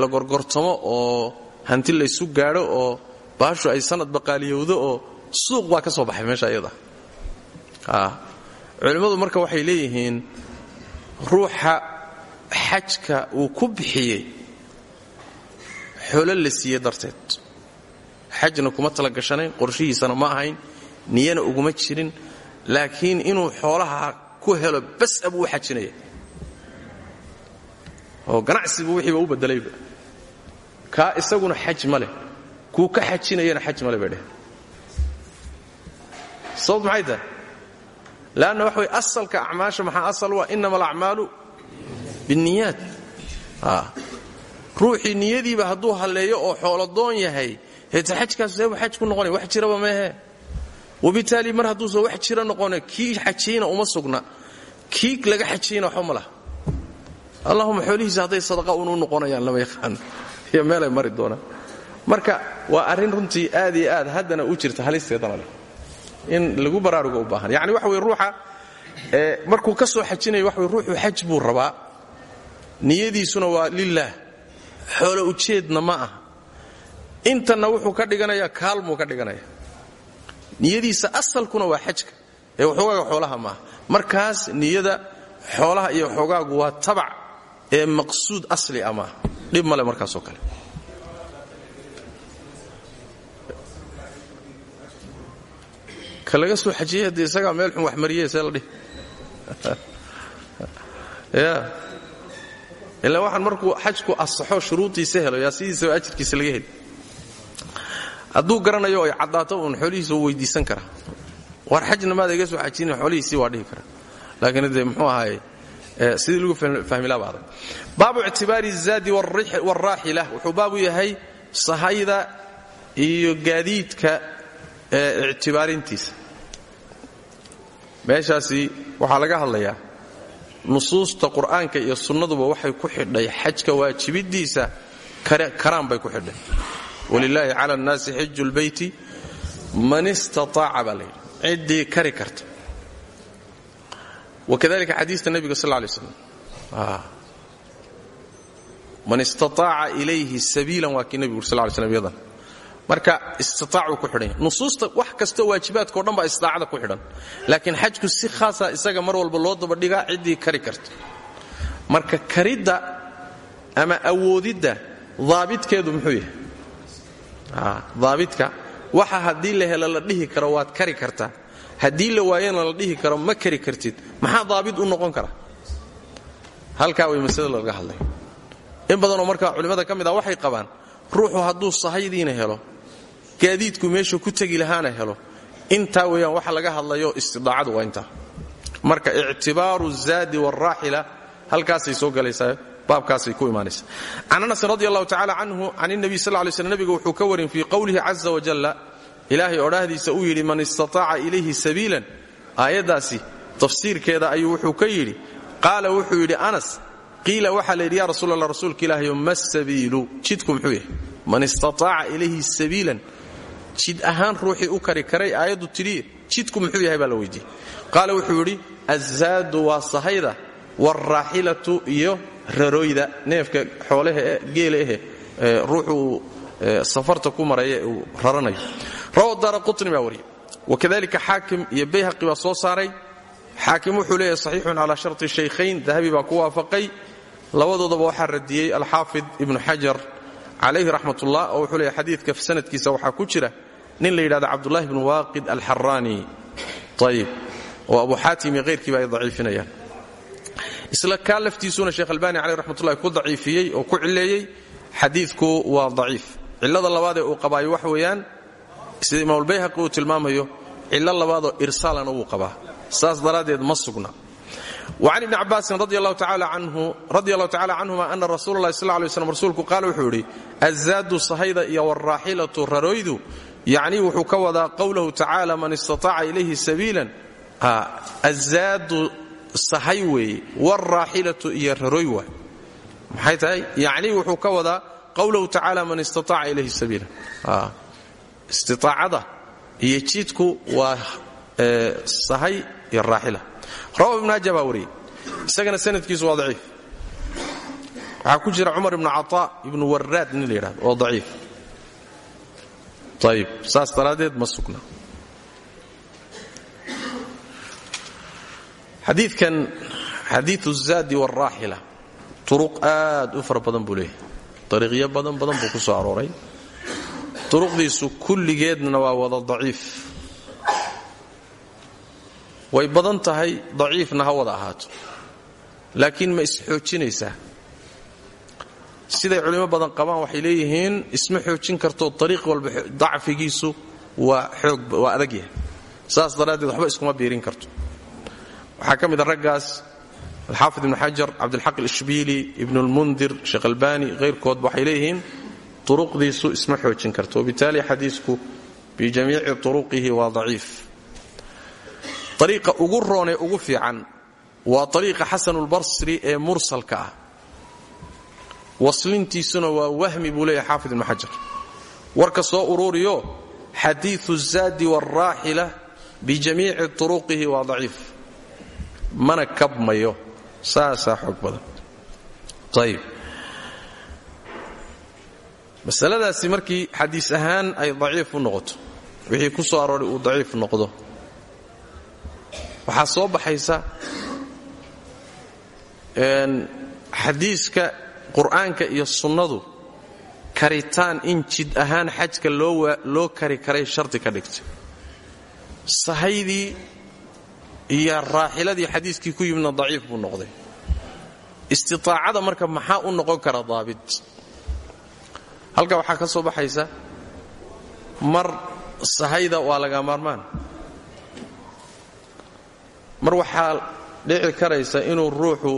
la gorgortamo oo hanti laysu gaadho oo baashu ay sanad baqaaliyowdo oo suuq baa ka soo baxay meesha iyada culimmadu marka waxay leeyihiin ruuxa xajka uu ku bixiyey xoolo la siiyey darteed. Xajna kuma tala gashanayn qorshihiisana ma ahayn niyana uguma jirin laakiin inuu xoolaha ku helo bas abuu xajinaya oo ganacsibu wixiiba u bedelayba kaa isaguna xaj leh. Kuu ka xajinayana xaj male bay dheh sababt maxay tahay leanna waxa way asalka acmaasha maxaa asal waa inama alacmaalu binniyaat. Ruuxii niyadiiba hadduu halleeyo oo xoolodoon yahay heete xajkaas seebu xaj ku noqonay wax jiraba meehe wabitaali mar hadduusan wax jira noqone kii xajiyeyna uma sugna. Kii laga xajiyeyna waxba allahuma xoolihiisa hadday sadaqa unu noqonayaan lama yaqaan. Iyo meelay mari doonaan. Marka waa arrin runtii aad iyo aad haddana u jirta halisteedana in lagu baraaruga u baahan. Yani waxa wey ruuxa markuu ka soo xajinayo waxa wey ruuxu xaj buu rabaa. Niyadiisuna waa lilaah xoolo ujeedna ma ah intanna wuxuu ka dhiganayaa kaalmuu ka dhiganaya. Niyadiisa asalkuna waa xajka. Ee waxoogaaga xoolaha maaha. Markaas niyada xoolaha iyo waxoogaagu waa tabac ee maqsuud asli a maaha dhib male markaasoo kale. Ka laga soo xajiyey haddii isagaa meel xun wax mariyey see la ya ilaa waxaan markuu xajku asaxo shuruudiisa helo yaa sidiisaba ajirkiisa laga heli hadduu garanayo ay caddaato uun xoolihiisa weydiisan karaa war xajna maada iga soo xajinin xoolihiisii waa dhihi kara. Laakiin dee muxuu ahaaye sidii lagu fahmilaaba adag baabu ictibaari الzaadi wاlraaxila wuxuu baabu yahay sahayda iyo gaadiidka ictibaarintiisa meeshaasi waxaa laga hadlayaa nusuusta qur'aanka iyo sunnaduba waxay ku xidhay xajka waajibidiisa karaan bay ku xidhay walilaahi cala annaasi xiju lbeyti man istataaca baa layidhi ciddii kari karta wakadalika xadiista nebiga sal lay slam man istataaca ilayhi sabiilan waa kii nebigu ur sal ly slam yadan marka istitaacuu ku xidhan yahay nusuusta wax kastoo waajibaadkao dhan baa istidaacada ku xidhan laakiin xajku si khaasa isaga mar walba loo dabadhigaa ciddii kari karta marka karidda ama awoodidda daabitkeedu muxuu yahay daabidka waxa haddii haddii la waayana la dhihi karo ma kari kartid. Maxaa daabid u noqon kara? Halkaa way masalada laga hadlay. In badanoo markaa culimmada ka mid ah waxay qabaan ruuxu hadduu sahaydiina helo gaadiidku meesha ku tegi lahaana helo. Intaa weeyaan waxa laga hadlayo istidaacadu waa intaa. Marka ictibaaru zaadi waalraaxila halkaasay soo galaysaa baabkaasay ku imaanaysa can anasin radi allahu tacala canhu can اnabiy sal nebiga wuxuu ka warin fii qowlihi caza wajalla ilaahay odhaahdiisa uu yidhi man istataaca ilayhi sabiilan. Aayaddaasi tafsiirkeeda ayuu wuxuu ka yidhi. Qaala wuxuu yidhi anas qiila waxaa la yidhi ya rasuul allah rasuulka ilaahayo sabiilu? Jidku muxuu yahay man istataaca ilayhi sabiilan. Jid ahaan ruuxii u kari karay aayaddu tidhi jidku muxuu yahay baa la weydiiyey. Qaala wuxuu yidhi azaadu waa sahayda waalraaxilatu iyo rarooyda. Neefka xoolaha ee geela ehe ruuxuu safarta ku maraya uu raranayo rawa daara qutni baa wariyay wakadalika xaakim iyo bayhaqi baa soo wuxuu leeyahay saxiixun calaa sharti shaykhayn. Dahabi baa ku waafaqay. Labadoodaba waxaa radiyey alxaafid ibnu xajar calayhi raxmatullah oo wuxuu leeyahay xadiidka sanadkiisa waxaa ku jira nin la yidhahda cabdullahi bnu waaqid alxaraani ayib oo abu xaatim iyo hayrkiiba ay isla kaa laftiisuna sheekh albani caleyh raxmatullahi ku daciifiyey oo ku cileeyey xadiidku waa daciif. Cillada labaadee uu qabaayo wax weeyaan sida imaamulbayhaqi uu tilmaamayo cillo labaadoo irsaalana wuu qabaa. Saas daraaddeed ma sugna. Wacan ibni cabaasin radi allahu tacala canhuma ana rasuula allahi sal lay slam rasuulku qaal wuxuu yidhi azaadu sahayda iyo waalraaxilatu rarooydu yacnii wuxuu ka wadaa qowlahu tacaala man istataaca ilayhi sabiilan. Azaadu sahay weeye waalraaxilatu iyo rarooy waay. Maxay tahay? Yacnii wuxuu ka wadaa qowlahu tacaala man istataaca ilayhi sabiila istiaacada iyo jidku waa sahay iyo raaxila. Rawa ibnu haja baa isagana sanadkiisu waa daciif. Waxaa ku jira cumar ibnu cataa ibnu waraad nin la yidhahdo oo daciif. Ayib saas daraaddeed ma sugna. Xadiidkan xadiiu zaadi waalraaxila turuq aad u fara badan buu leeyahay. Dariiqyo badan badan buu ku soo arooray turuqdiisu kulligeedna waa wada daciif. Way badan tahay daciifna ha wada ahaato. Laakiin ma isxoojinaysaa siday culimo badan qabaan waxay leeyihiin isma xoojin karto ariiq walba dacfigiisu waa xoog waa adag yahay. Saas daraaddeed waxba iskuma biirin karto. Waxaa ka mida raggaas alxaafid ibnu xajar cabdilxaq alishbiili ibnu lmundir sheekh albani hayrkoodba waxay leeyihiin turuqdiisu isma xoojin karto. Wabitaali xadiisku bijamiici turuqihi waa daciif. Ariiqa ugu roonee ugu fiican waa ariiqa xasanulbasri ee mursalka ah. Waslintiisuna waa wahmi buu leeyahay xaafid ibnu xajar. Warka soo uruuriyo xadiiu zaadi waalraaxila bijamiici turuqihi waa daciif. Mana kabmayo. Saasaa xoog badan. Ayib masaladaasi markii xadiis ahaan ay daciif u noqoto wixii ku soo arooray uu daciif noqdo waxaa soo baxaysa xadiiska qur'aanka iyo sunnadu karitaan in jid ahaan xajka loo kari karay shardi ka dhigtay sahaydii iyo raaxiladii xadiiskii ku yimidna daciif buu noqday. Istiaacada marka maxaa u noqon kara daabit halka waxaa ka soo baxaysa mar sahayda waa laga maarmaan. Mar waxaa dhici karaysa inuu ruuxu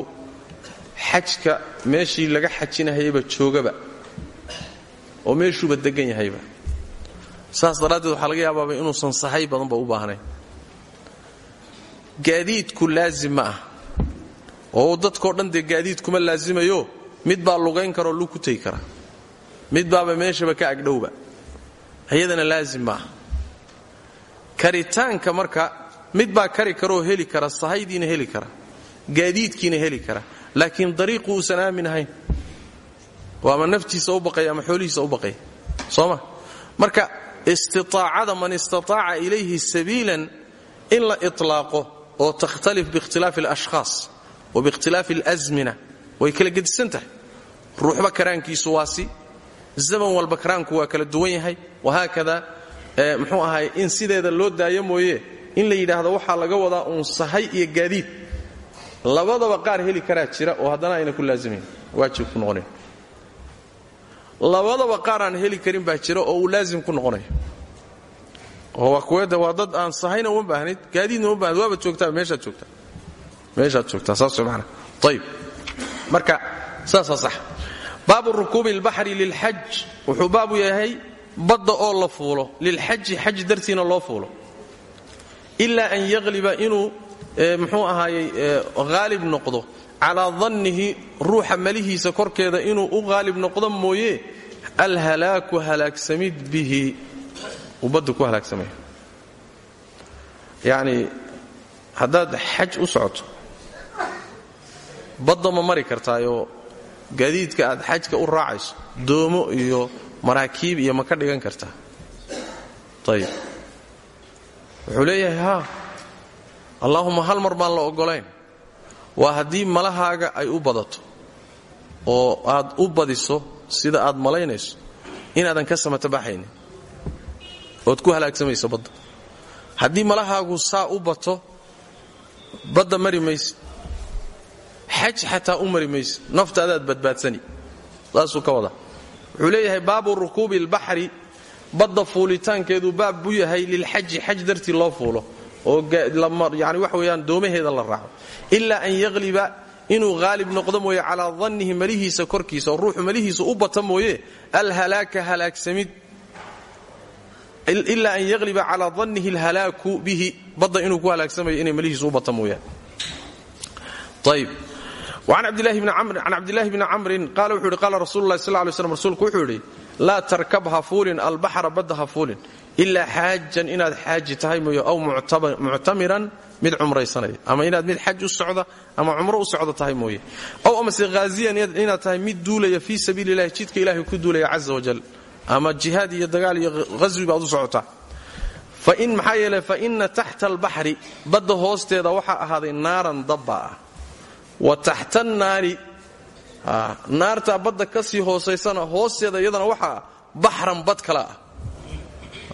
xajka meeshii laga xajinahayaba joogaba oo meeshuuba degan yahayba. Saas daraaddeed waxaa laga yaabaaba inuusan sahay badanba u baahnayn. Gaadiidku laazim ma ah oo dadkao dhan dee gaadiidkuma laazimayo mid baa lugayn karoo lug ku tegi kara mid baaba meeshaba ka agdhowba iyadana laazim ma ah karitaanka marka mid baa kari karaoo heli kara sahaydiina heli kara gaadiidkiina heli kara laakiin dariiqu uusan aamin ahayn. Oo ama naftiisa u ama xoolihiisa u baqaya soo ma? Marka istiaacada man istataaca ilayhi sabiilan in la itlaaqo oo takhtalif biikhtilaafi alashkhaas wa biikhtilaafi alazmina way kala gedisan tahay. Ruuxba karaankiisu waa si zaman walba karaanku waa kala duwan yahay. Wahaakada muxuu ahay in sideeda loo daayo mooye in la yidhaahdo waxaa laga wadaa uun sahay iyo gaadiid. Labadaba qaar heli karaa jira oo haddana ayna ku laasimayn waajib ku noqonayn labadaba qaar aan heli karin baa jira oo uu laasim ku noqonayo waa dad aan sahayna uma baahnid gaadiidna uma bahnid waaba joogtaa meeshaad joogtaa. Meeshaad joogtaa saas way macana ayib marka saasaa sax baabu rukuubi albaxri lilxaj. Wuxuu baabu yahay badda oo la fuulo. Lilxaji xaj dartiina loo fuulo. Ilaa an yaqliba inuu muxuu ahaayey haalib noqdo. Calaa dannihi ruuxa malihiisa korkeeda inuu u haalib noqdo mooye alhalaaku halaagsamid bihi. Uu badda ku halaagsamaya yacni haddaad xaj u socoto badda ma mari kartaayoo gaadiidka aad xajka u raacayso doomo iyo maraakiib iyo ma ka dhigan kartaa ayib wuxuu leeyahay haa allaahuma hal mar baan la oggolayn. Waa haddii malahaaga ay u badato oo aad u badiso sida aad malaynayso inaadan ka samatabaxaynin ood ku halaagsamayso badda haddii malahaagu saa u bato badda mari mayse xaj xataa u mari mayse naftaadaad badbaadsani. Saasuu ka wadaa wuxuu leeyahay baabu rukuubi albaxri badda fuulitaankeedu baab buu yahay lilxaji xaj dartii loo fuulo. Oo yani waxa weyaan doomaheeda la raaco. Ilaa an yaqliba inuu haalib noqdo mooye calaa dannihi malihiisa korkiisa. Oo ruuxu malihiisa u bata mooye alhalaaka halaagsamid ilaa an yaqliba calaa dannihi alhalaaku bihi. Badda inuu ku halaagsamayo inay malihiisa u bata an cabdilaahi bni camrin qaala wuxuu yidhi qaala rasulu lahi sal lay slam rasuulku wuxuu yidhi laa tarkab ha fuulin albaxra badda ha fuulin ilaa xaajan inaad xaaji tahay mooye aw muctamiran mid cumraysanaya ama inaad mid xaj u socda ama cumro u socda tahay mooye aw amase haaziyan inaad tahay mid duulaya fii sabiili ilahi jidka ilahay ku duulaya caza wajal ama jihaad iyo dagaal iyo haswi baad u socotaa fain maxaa yeele faina taxta albaxri hoosteeda waxaa ahaaday naaran dabba wa taxta annaari. Naartaa badda ka sii hoosaysana hoosteeda iyadana waxaa baxran bad kale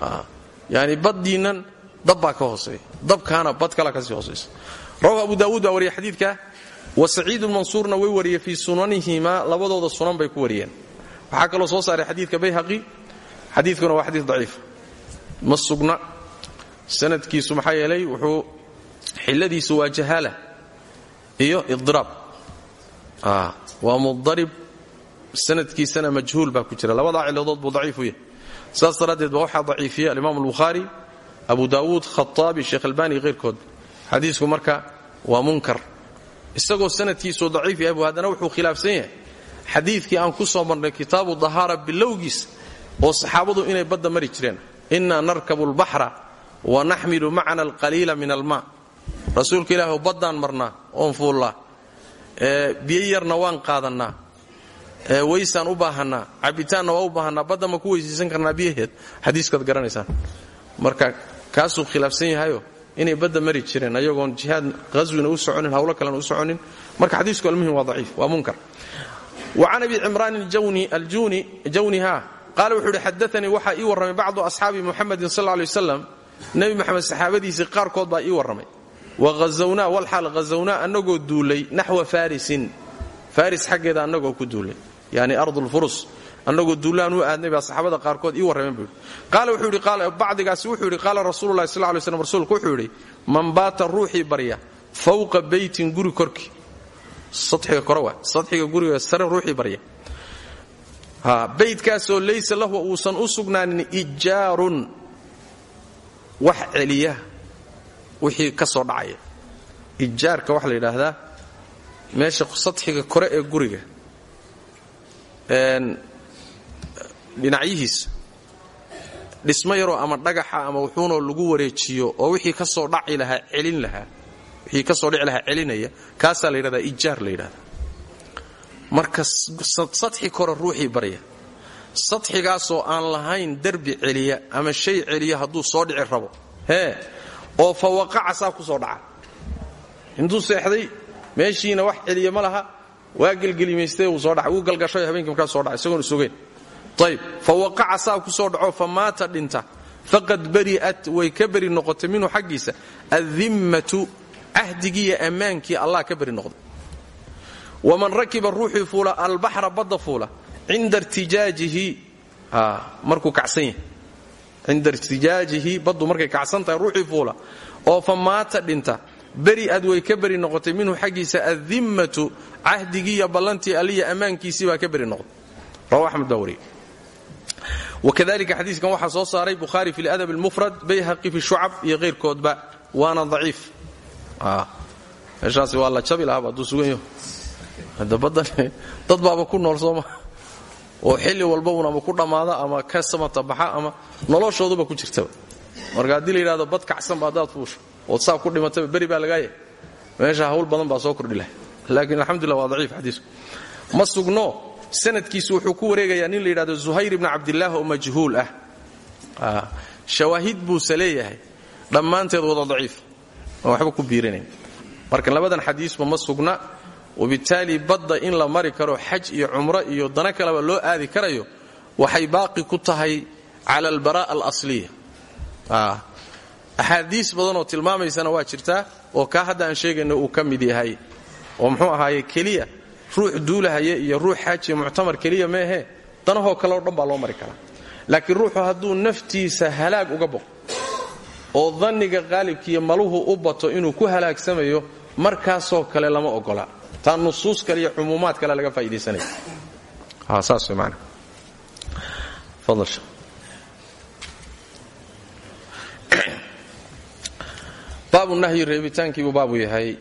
ah. Yani baddiinnan dabbaa ka hooseeya dabkaana bad kala ka sii hoosaysa rawahu abu daawuud baa wariyay xadiidka wa saciidu mansuurna way wariyey fii sunanihimaa labadooda sunan bay ku wariyeen. Waxaa kaloo soo saaray xadiidka bayhaqi. Xadiidkuna waa xadiid daciif. Ma sanadkiisu maxaa yeelay wuxuu xilladiisu waa jahaala iyo idiraab waa mudarib sanadkiisana majhuul baa ku jira. Labadaa ciladood buu daciif u yahay. Sidaas daraaddeed baa waxaa daciifiyey alimaam albukhaari abu daawuud khataabi sheekh albani keyrkood xadiisku marka waa munkar. Isagoo sanadkiisuu daciif yahay buu haddana wuxuu khilaafsan yahay. Xadiidkii aan ku soo marnay kitaabu dahaara bilowgiis oo saxaabadu inay badda mari jireen innaa narkabu albaxra wa naxmilu macana alqaliila min almaa rasuulka ilaah baddaan marnaa oon fuullaa biyo yarna waan qaadannaa weysaan u baahannaa cabitaanna waa u baahannaa badda ma ku weysaysan karnaa biyaheed. Xadiiskaad garanaysaan. Marka kaasuu khilaafsan yahayo inay badda mari jireen ayagoon jihaad haswina u soconin hawlo kalena u soconin. Marka xadiisku almuhim waa daciif waa munkar. Wa can abi cimraan jawniha qaala wuxuu ihi xadaanii waxaa ii warramay bacdu asxaabi muxamedin sal lay waslam nebi moxamed saxaabadiisii qaarkood baa ii warramay wa hazawnaa walxaal hazawnaa annagoo duulay naxwa farisin faris xaggeeda annagoo ku duulay. Yani ardulfurus annagoo duulaan u aadnay baa saxaabada qaarkood ii warrameen buu qaala wuxuu yidhi bacdigaasi wuxuu yidhi qaala rasuululahi sal lay slam rasuulku wuxuu yidhi man baata ruuxii barya fawqa beytin guri korkii sadxiga kore waa sadxiga guriga sare ruuxii barya. Baydkaasoo laysa lahu uusan u sugnaanin ijaarun wax celiya wixii ka soo dhacaya. Ijaarka waxaa la yidhaahdaa meesha sadxiga kore ee guriga dhinacyihiisa dhismo yaroo ama dhagaxa ama wuxuunoo lagu wareejiyo oo wixii ka soo dhaci lahaa celin wixii ka soo dhici lahaa celinaya kaasaa la yidhahdaa ijaar la yidhahdaa. Marka sadxi kore ruuxii barya sadxigaasoo aan lahayn derbi celiya ama shay celiya hadduu soo dhici rabo hee oo fa waqaca saa ku soo dhaca intuu seexday meeshiina wax celiya ma laha waa gelgelimaystay wuu soo dhaca wuu galgashay habeenkii markaa soo dhaca isagoon isogeen ayb fa waqaca saa ku soo dhaco fa maata dhinta. Faqad bari'at way ka beri noqotay minhu xaggiisa. Addimmatu cahdigiiyo ammaankii allah ka beri noqday. Waman rakiba ruuxii fuula albaxra badda fuula cinda irtijaajihi. Markuu kacsan yahay cinda irtijaajihi baddu markay kacsan tahay fuula oo fa dhinta beri'ad way ka beri noqotay minhu xaggiisa addimmatu cahdigiiyo ballantii aliya ammaankiisii baa ka beri noqday rawa axmed baa wariyey wakadalika xadiiskan waxaa soo saaray bukhaari fi ladab almufrad bayhaqi fi shucab iyo hayrkoodba waana daciif meeshaasi waa la jabi lahaaba hadduu sugan yaho dad baaba ku nool sooma oo xilli walba un ku dhammaada ama ka samatabaxa ama noloshooduba ku jirtaba. Marka haddii la yidhahdo bad kacsanba haddaad fuusho ood saa ku dhimataba beri baa lagaaya meesha hawl badan baa soo kordhi lahay. Laakiin alxamdulillah waa daciif xadiisku. Ma sanadkiisu wuxuu ku wareegayaa nin la yidhahdo zuhayr ibni cabdillaah oo majhuul ah. Shawaahid buuse leeyahay. Dhammaanteed wada daciif. Waxba ku biirinayn marka labadan xadiisba ma wabitaali badda in la mari karo xaj iyo cumro iyo dana kaleba loo aadi karayo waxay baaqi ku tahay cala albara'a alasliya axaadiis badanoo tilmaamaysana waa jirtaa oo kaa hadda aan sheegayna uu ka mid yahay oo muxuu ahaaye keliya ruux duulahaya iyo ruux xaajiya muctamar keliya meehe danahoo kale oo dhan baa loo mari karaa laakiin ruuxu hadduu naftiisa halaag uga boqo oo danniga qaalibkiiyo maluhu u bato inuu ku halaagsamayo markaasoo kale lama ogola taa nusuus kale iyo cumuumaad kale laga faa'idaysanaya saas fadal baabu nahyi reebitaankiibuu baabu yahay.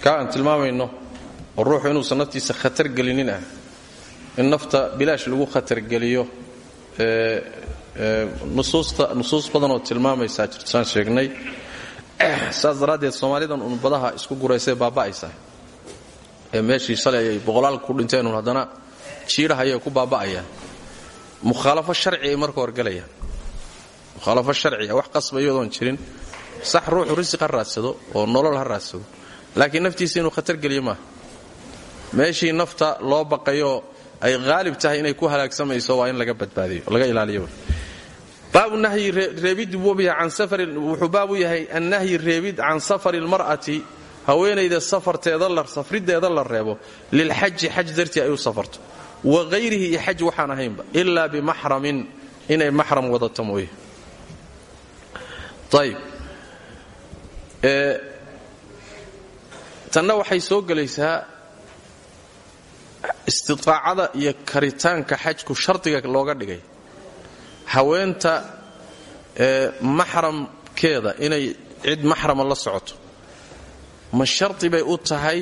Kaa aan tilmaamayno oo ruuxu inuusan naftiisa khatar gelinin ah in nafta bilaash lagu khatargeliyo nusuus badanoo tilmaamaysaa jirtaan sheegnay. Saas daraaddeed soomaalidan un badaha isku guraysay baaba'aysaa ee meeshii shalay ay boqolaal ku dhinteenun haddana jiidhaha ayay ku baaba'ayaan. Mukhaalafo sharci ay marka horgelayaan mukhaalafo sharciga wax qasba iyadoon jirin. Sax ruuxu risiq ha oo nolol ha raadsado. Laakiin naftiisa inuu khatar geliyo maaha meeshii nafta loo baqayoo ay haalib tahay inay ku halaagsamayso waa in laga badbaadiyo laga ilaaliyo. Baabu nahyi reebid wuxuu baabu yahay annahyi reebid can safari lmar'ati haweenayda safarteeda safrideeda la reebo lilxaji xaj dartii ay u safarto. Wa hayrihi iyo xaj waxaan ahaynba ilaa bimaxramin inay maxram wadato mooye. Ayb tanna waxay soo gelaysaa istiaacada iyo karitaanka xajku shardiga looga dhigay. Haweenta maxramkeeda inay cid maxrama la socoto ma shardi bay u tahay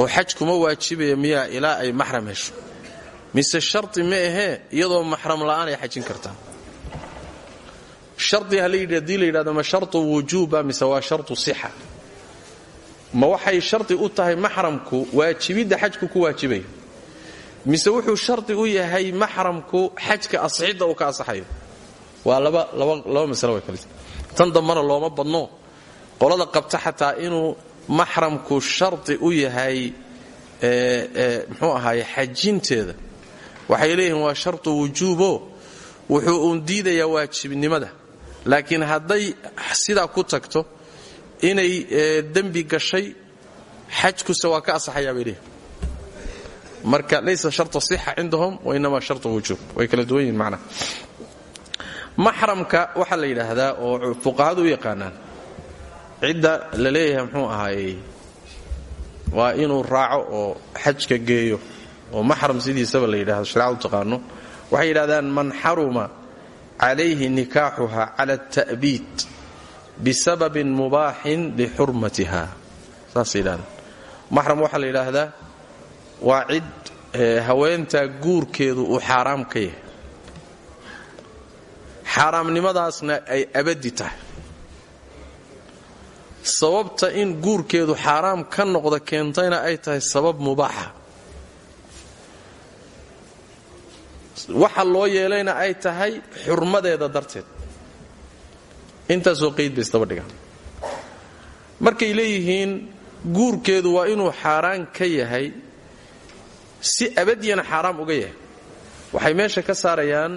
oo xaj kuma waajibaya miyaa ilaa ay maxram hesho. Mise shardi ma ahee iyadoo maxram la'aanay xajin kartaa shardi haddii la yidhahdo ma shartu wujuuba mise waa shartu sixa. Ma waxay shardi u tahay maxramku waajibidda xajku ku waajibaya mise wuxuu shardi u yahay maxramku xajka asixidda uu ka asaxayo waa laba masalo way kaleta tan dambana looma badno qolada qabta xataa inuu maxramku shardi u yahay mxuu ahaaye xajinteeda. Waxay leeyihiin waa shartu wujuubo. Wuxuu uun diidayaa waajibnimada. Laakiin hadday sidaa ku tagto inay dembi gashay xajkuse waa ka asaxayaa bay leeyihiin marka laysa sharta sixa cindahum wainama sharta wujuub. Way kala duwan yihiin macnaha maxramka la yidhaahdaa oo fuqahadu u yaqaanaan cidda la leeyahay muxuu ahaayey waa inuu raaco oo xajka geeyo oo maxram sidiisaba la yidhahdo shareecadu taqaano. Waxay yidhahdaan man xaruma calayhi nikaaxuha cala ata'biid bisababin mubaaxin lixurmatiha. Saasay yidhahdaan maxram waxaa la yidhaahdaa waa cid haweentaa guurkeedu uu xaaraam ka yahay. Xaaraamnimadaasna ay abadi tahay sababta in guurkeedu xaaraam ka noqda keentayna ay tahay sabab mubaaxa. Waxa loo yeelayna ay tahay xurmadeeda darteed. Intaasoo qaydbaisdabadhiga markay leeyihiin guurkeedu waa inuu xaaraan ka yahay si abadiyana xaaraam uga yahay. Waxay meesha ka saarayaan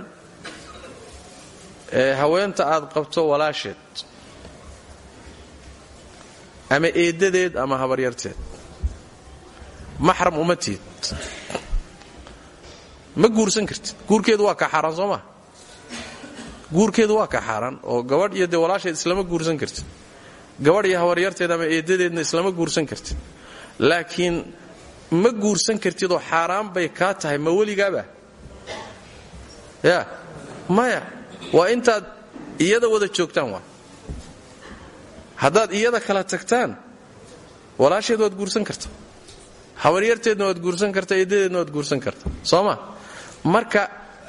ee haweenta aad qabto walaasheed ama eeddadeed ama habaryarteed. Maxram uma tiid. Ma guursan kartid. Guurkeedu waa ka xaaraan soo maa guurkeedu waa ka xaaraan oo gabadh iyo dee walaasheed islama guursan kartid. Gabadh iyo habaryarteed ama eeddadeedna islama guursan kartid. Laakiin ma guursan kartid oo xaaraan bay kaa tahay ma weligaaba? Ya maya waa intaad iyada wada joogtaan waa haddaad iyada kala tagtaan walaasheed waad guursan karta habaryarteedna waad guursan karta eeddadeedna waad guursan karta soo ma? Marka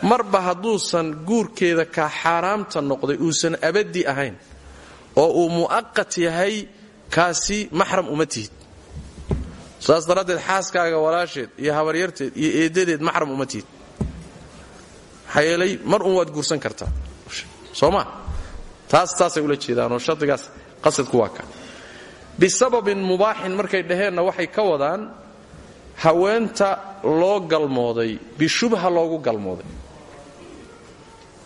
marba hadduusan guurkeeda kaa xaaraamta noqday uusan abadi ahayn oo uu mu'aqat yahay kaasi maxram uma saas daraaddeed xaaskaaga walaasheed iyo habaryarteed iyo eeddadeed maxram uma tihid. Mar un waad guursan kartaa. Soo ma? Taas taasay ula jeedaanoo shardigaas qasadku waa ka. Bisababin mubaaxin markay dhaheenna waxay ka wadaan haweenta loo galmooday bishubha loogu galmooday.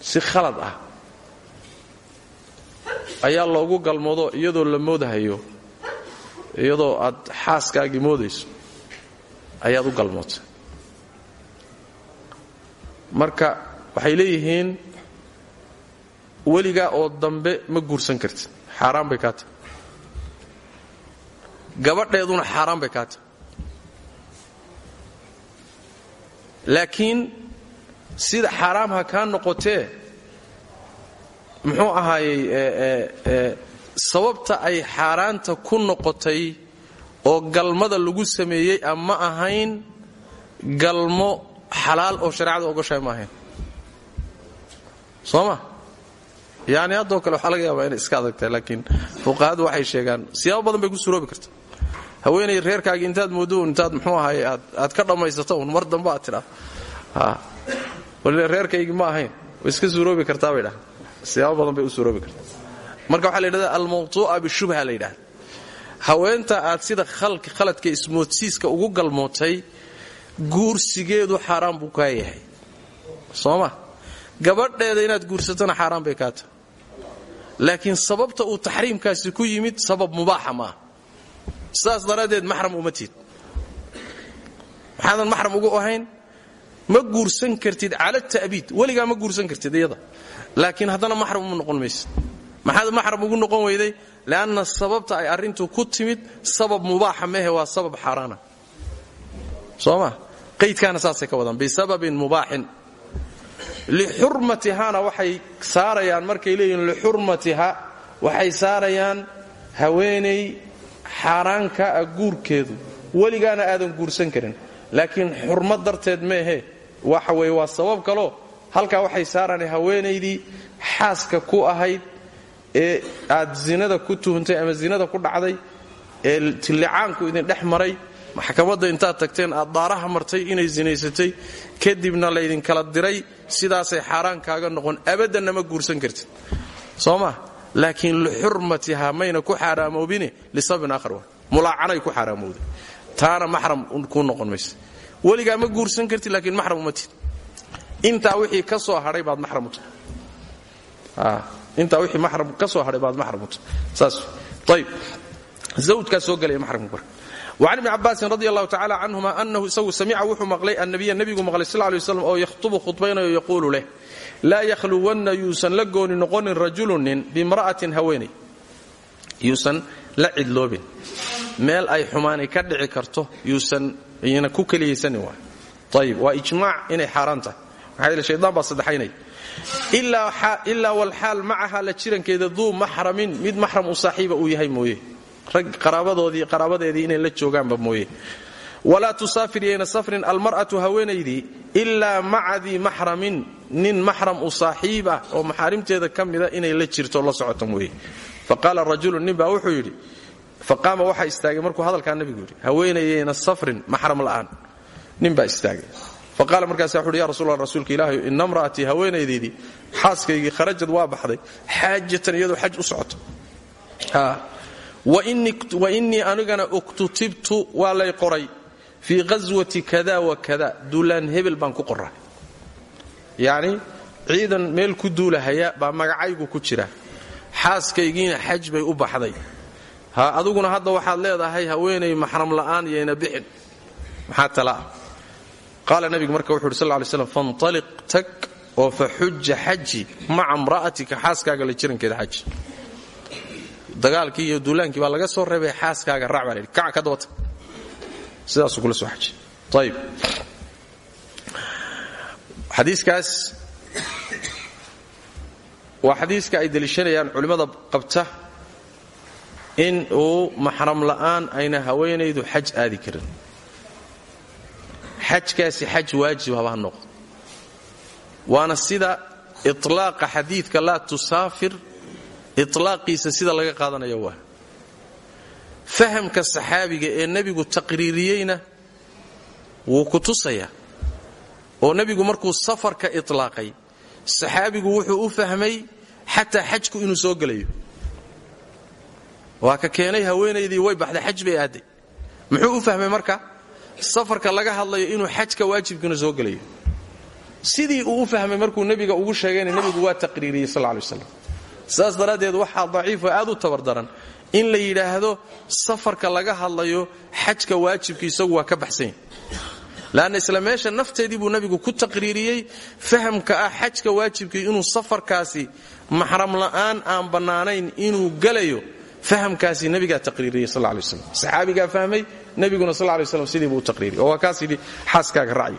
Si khalad ah ayaa loogu galmoodo iyadoo la moodahayo iyadoo aad xaaskaagii moodayso ayaad u galmootay. Marka waxay leeyihiin weligaa oo dambe ma guursan kartid xaaraan bay kaa gabadheeduna xaaraan bay kaa tahay. Laakiin sida xaaraam ha kaa noqotee muxuu ahaayey sababta ay xaaraanta ku noqotay oo galmada lagu sameeyey ama ahayn galmo xalaal oo shareecada ogoshahay ma ahayn soo yani haddoo kale waxaa laga yaabaa inay iska adag tahay laakiin fuqahadu waxay sheegaan siyaabo badan bay ku suroobi karta haweenay reerkaagii intaad moodo intaad muxuu ahaay aad ka dhammaysato un mar dambe aad tidhaa wali reerkaygii ma ahayn. Iska suuroobi kartaa bay dhaha siyaabo badan bay u suuroobi kartaa. Marka waxaa la yidhahda almawtuu'a bishubha la yidhahda haweenta aad sida khaladka ismoodsiiska ugu galmootay guursigeedu xaaraan buu kaa yahay. Soo ma gabadheeda inaad guursatona xaaraan bay kaa laakiin sababta uu taxriimkaasi ku yimid sabab mubaaxa maaha. Sidaas daraaddeed maxram uma maxram ugu ahayn ma guursan kartid cala ta'biid. Weligaa ma guursan kartid iyada. Laakiin haddana maxram uma noqon maysid. Maxaad maxram ugu noqon weyday leanna sababta ay arrintu ku timid sabab mubaaxa mehe waa sabab xaaraana. Soo ma? Qaydkaana saasay ka wadaan bisababin mubaaxin lixurmatihana waxay saarayaan markay leeyihiin lixurmatiha waxay saarayaan haweenay xaaraanka ah guurkeedu. Weligaana aadan guursan karin. Laakiin xurmad darteed meehe waxa weye waa sabab kaloo halkaa waxay saaraan haweenaydii xaaska ku ahayd ee aad zinada ku tuhuntay ama zinada ku dhacday ee tillicaanku idin dhex maray. Maxkamadda intaad tagteen aad daaraha martay inay zinaysatay kadibna laydinkala diray sidaasay xaaraan kaaga noqon abaddanna ma guursan kartid. Soo laakiin lixurmatiha mayna ku xaaraamoobine lisababin aakhar wa mulaacanay ku xaaraamowday taana maxram kuu noqon maysa. Weligaa ma guursan kartid laakiin maxram uma intaa wixii ka soo hadhay baad maxram u tahay. Wixii maxram ka soo hadhay baad maxram saas. Ayib zawjkaa soo gelaya maxramka marka وcan ibni cabaasin radi allahu tacala canhuma anahu isagu samica wuxuu maqlay annabiya nebigu maqlay sal lay waslam oo yakhtubu khudbaynayo yaquulu leh laa yakhluwanna yuusan la gooni noqonin rajulun nin bimra'atin haweenay yuusan la cidloobin meel ay xumaani ka dhici karto yuusan yna ku keliyaysanin waay ayib waa ijmaac inay xaaraan tahay maxaa yeele shaydaan baa saddexaynaya ilaa walxaal macaha la jirankeeda duu maxramin mid maxram u saaxiiba uu qaraabadoodii qaraabadeedii inay la joogaanba mooye. Walaa tusaafir yayna safrin almar'atu haweenaydii ilaa maca dii maxramin nin maxram u saaxiib ah oo maxaarimteeda ka mida inay la jirto la socoto mooye. Faqaala rajulun nin baa wuxuu yidhi faqaama waxaa istaagay markuu hadalkaa nabigu yidhi haweenayayna safrin maxram la'aan. Nin baa istaagay. Faqaala markaasa wuxuuhi ya rasul rasuulka ilaahay ina mra'atii haweenaydaydii xaaskaygii kharajad waa baxday xaajatan iyadoo xaj u socoto wa innii anigana uktutibtu waa lay qoray. Fii qaswati kada wa kada duulaan hebel baan ku qoraa yacni ciidan meel ku duulahaya baa magacaygu ku jira. Xaaskaygiina xaj bay u baxday. Ha aduguna hadda waxaad leedahay haweenay maxram la'aan yayna bixin. Maxaa talaa qaala nabigu marka wuxu uhi sal lay slam fantaliq tag oo fa xuja xaji maca mra'atika xaaskaaga la jirankeeda xaji dagaalkii iyo duulaankii baa laga soo reebay xaaskaaga rac baa la yidhi kaca ka daba tag sidaasuu kula soo xaji ayib xadiiskaas waa xadiiska ay deliishanayaan culimmada qabta in uu maxram la'aan ayna haweenaydu xaj aadi karin. Xajkaasi xaj waajib haba ha noqdo waana sida iطlaaqa xadiidka laa tusaafir iطlaaqiisa sida laga qaadanaya waa. Fahamka saxaabiga ee nebigu taqriiriyeyna wuu ku tusayaa oo nebigu markuu safarka iطlaaqay saxaabigu wuxuu u fahmay xataa xajku inuu soo gelayo. Waa ka keenay haweenaydii way baxday xaj bay aaday muxuu u fahmay marka? Safarka laga hadlayo inuu xajka waajibkiina soo gelayo. Sidii uu u fahmay markuu nebiga ugu sheegayna nebigu waa taqriiriyey sal lay waslam saas daraaddeed waxaa daciifo aad u tabardaran in la yidhaahdo safarka laga hadlayo xajka waajibka isagu waa ka baxsanya leanna isla meesha nafteedii buu nebigu ku taqriiriyey fahamka ah xajka waajibkii inuu safarkaasi maxram la'aan aan bannaanayn inuu gelayo fahamkaasi nebigaa taqriiriyey sal lay waslam saxaabigaa fahmay nebiguna sal lay waslam sidii buu u taqriiriyey. Oo waa kaas yidhi xaaskaaga racyi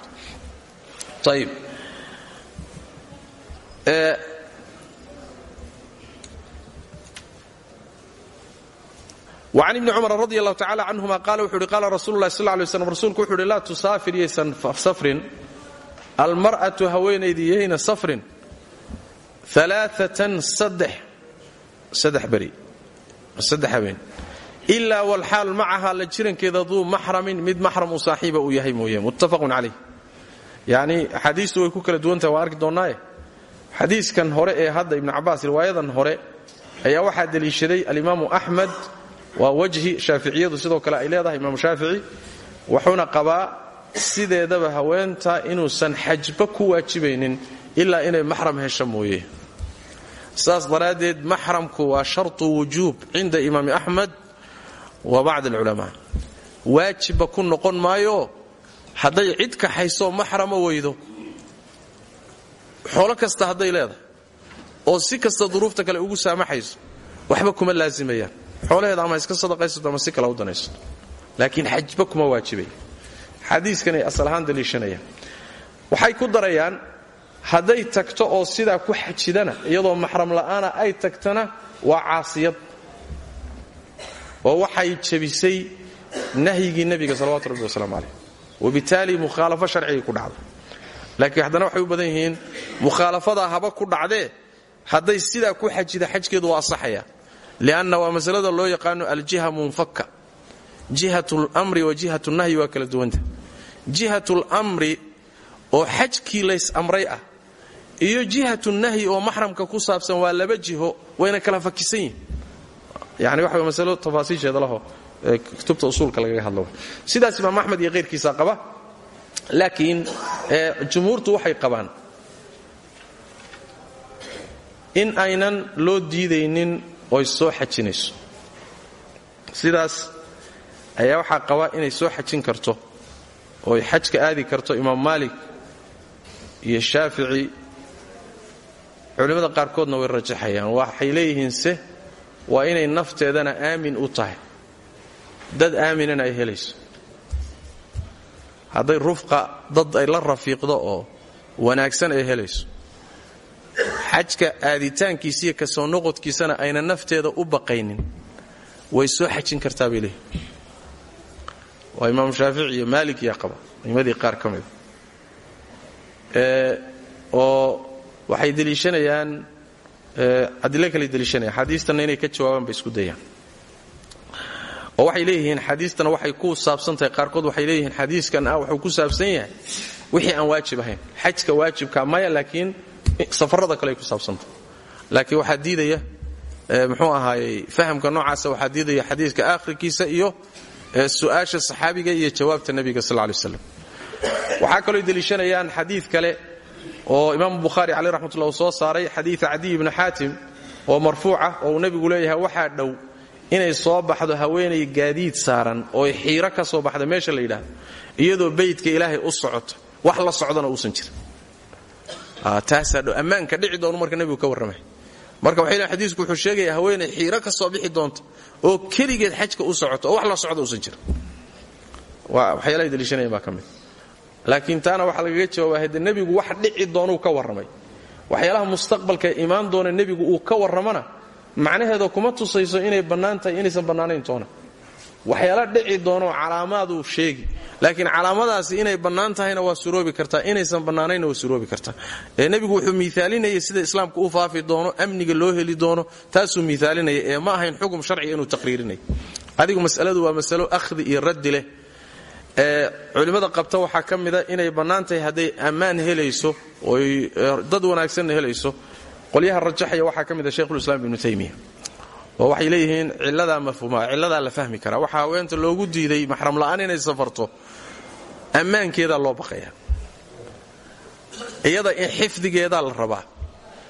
وcan ibni cumar radi allahu tacala canhuma qaala wuxu uhi qaala rasulu lahi sal lay slam rasuulku wuxu uhi laa tusaafir yaysan safrin almar'atu haweenaydii yayna safrin alaaatan saddex saddex beri saddex habeen ilaa walxaal macaha la jirankeeda duu maxramin mid maxram u saaxiiba uu yahay mooye muttafaqun calayh yacni axaadiistu way ku kala duwantahay waa arki doonnaaye xadiiskan hore ee hadda ibnu cabbaas riwaayadan hore ayaa waxaa deliishaday alimaamu axmed waa wajhi shaaficiyadu sidoo kale ay leedahay imaamu shaafici wuxuuna qabaa sideedaba haweenta inuusan xajba ku waajibaynin ilaa inay maxram hesho mooye. Saas daraaddeed maxramku waa shartu wujuub cinda imaami axmed wa bacd alculamaa. Waajibba ku noqon maayo hadday cid kaxaysoo maxrama weydo. Xoolo kasta hadday leedahay oo si kasta duruufta kale ugu saamaxayso waxba kuma laasimayaan xoolaheeda ama iska sadaqaysato ama si kale u danaysato. Laakiin xajba kuma waajibay. Xadiiskanay asal ahaan daliishanayaan waxay ku darayaan hadday tagto oo sidaa ku xajidana iyadoo maxram la'aana ay tagtana waa caasiyad. Oo waxay jebisay nahyigii nebiga salawatu rabbi wasalaamu caleyh wabitaali mukhaalafo sharcigay ku dhacday laakiin haddana waxay u badan yihiin mukhaalafadaa haba ku dhacdee hadday sidaa ku xajida xajkeedu waa asaxaya lianna waa masalada loo yaqaano aljiha munfaka jihat lmri wa jihat nahyi waa kala duwanta jihat lmri oo xajkii lays amray ah iyo jihat nahyi oo maxramka ku saabsan waa laba jiho wayna kala fakisan yihiin yani waxa masalo tafaasiisheeda laho kutubta usuulka lagaga hadlo sidaas imaam axmed iyo keyrkiisa qaba laakiin jumhuurtu waxay qabaan in aynan loo diidaynin oy soo xajinayso. Sidaas ayaa waxaa qabaa inay soo xajin karto ooy xajka aadi karto imaam maalik iyo shaafici. Culimmada qaarkoodna way rajaxayaan waxay leeyihiin se waa inay nafteedana aamin u tahay. Dad aaminana ay helayso. Hadday rufqa dad ay la rafiiqdo oo wanaagsan ay helayso xajka aaditaankiisiiyo ka soo noqodkiisana ayna nafteeda u baqaynin. Way soo xajin kartaa bay leeyihiin waa imaamu shaafici iyo maalik yaa qaba nimadii qaar ka mida oo waxay deliishanayaan adilo kale deliishanayaan. Xadiistanna inay ka jawaabaan bay isku dayaan. Oo waxay leeyihiin xadiistana waxay ku saabsan tahay qaarkood waxay leeyihiin xadiiskan ah wuxuu ku saabsan yahay wixii aan waajib ahayn. Xajka waajibka maya laakiin safarada kale ay ku saabsanta laakiin waxaa diidaya muxuu ahaayey fahamka noocaasa waxaa diidaya xadiidka aakhirkiisa iyo su'aasha saxaabiga iyo jawaabta nebiga sal lay slam waxaa kaloo deliishanayaan xadiid kale oo imaamu bukhaari caleyh raxmatullah soo saaray xadiid cadiy ibni xaatim oo marfuuca oo uu nebigu leeyahay waxaa dhow inay soo baxdo haweenay gaadiid saaran oo xiiro ka soo baxda meesha la yidhaahdo iyadoo beydka ilaahay u socoto wax la socdana uusan jirin ammaanka dhici doonu marka nebigu ka warramay. Marka waxay leeyn xadiisku wuxuu sheegaya haweenay xiiro ka soo bixi doonta oo keligeed xajka u socoto oo wax la socda uusan jirin. Waxyaalahay deliishanayaan baa ka mid. Laakiin taana waxaa lagaga jawaaba hade nebigu wax dhici doonuu ka warramay. Waxyaalaha mustaqbalka imaan doona nebigu uu ka warramana macnaheeda kuma tusayso inay bannaan inaysan bannaanayn toona waxyaala dhici doonoo calaamaaduu sheegi. Laakiin calaamadaasi inay bannaan tahayna waa suroobi kartaa inaysan bannaanaynna waa suroobi kartaa ee nebigu wuxuu miaalinayay sida islaamka u faafi doono amniga loo heli doono taasuu miaalinaya ee ma ahayn xugum sharciga inuu taqriirinayo adigu masaladu waa masalo akhdi iyo raddi leh. Ee culimmada qabta waxaa ka inay bannaan tahay hadday helayso oy dad wanaagsanna helayso. Qolyaha rajaxaya waxaa ka mida sheikhulislaam ibnu taymiya oo waxay leeyihiin cilladaa mafhuumaa cilladaa la fahmi karaa waxaa haweenta loogu diiday maxram la'aan inay safarto ammaankeedaa loo baqaya. Iyada in xifdigeedaa la rabaa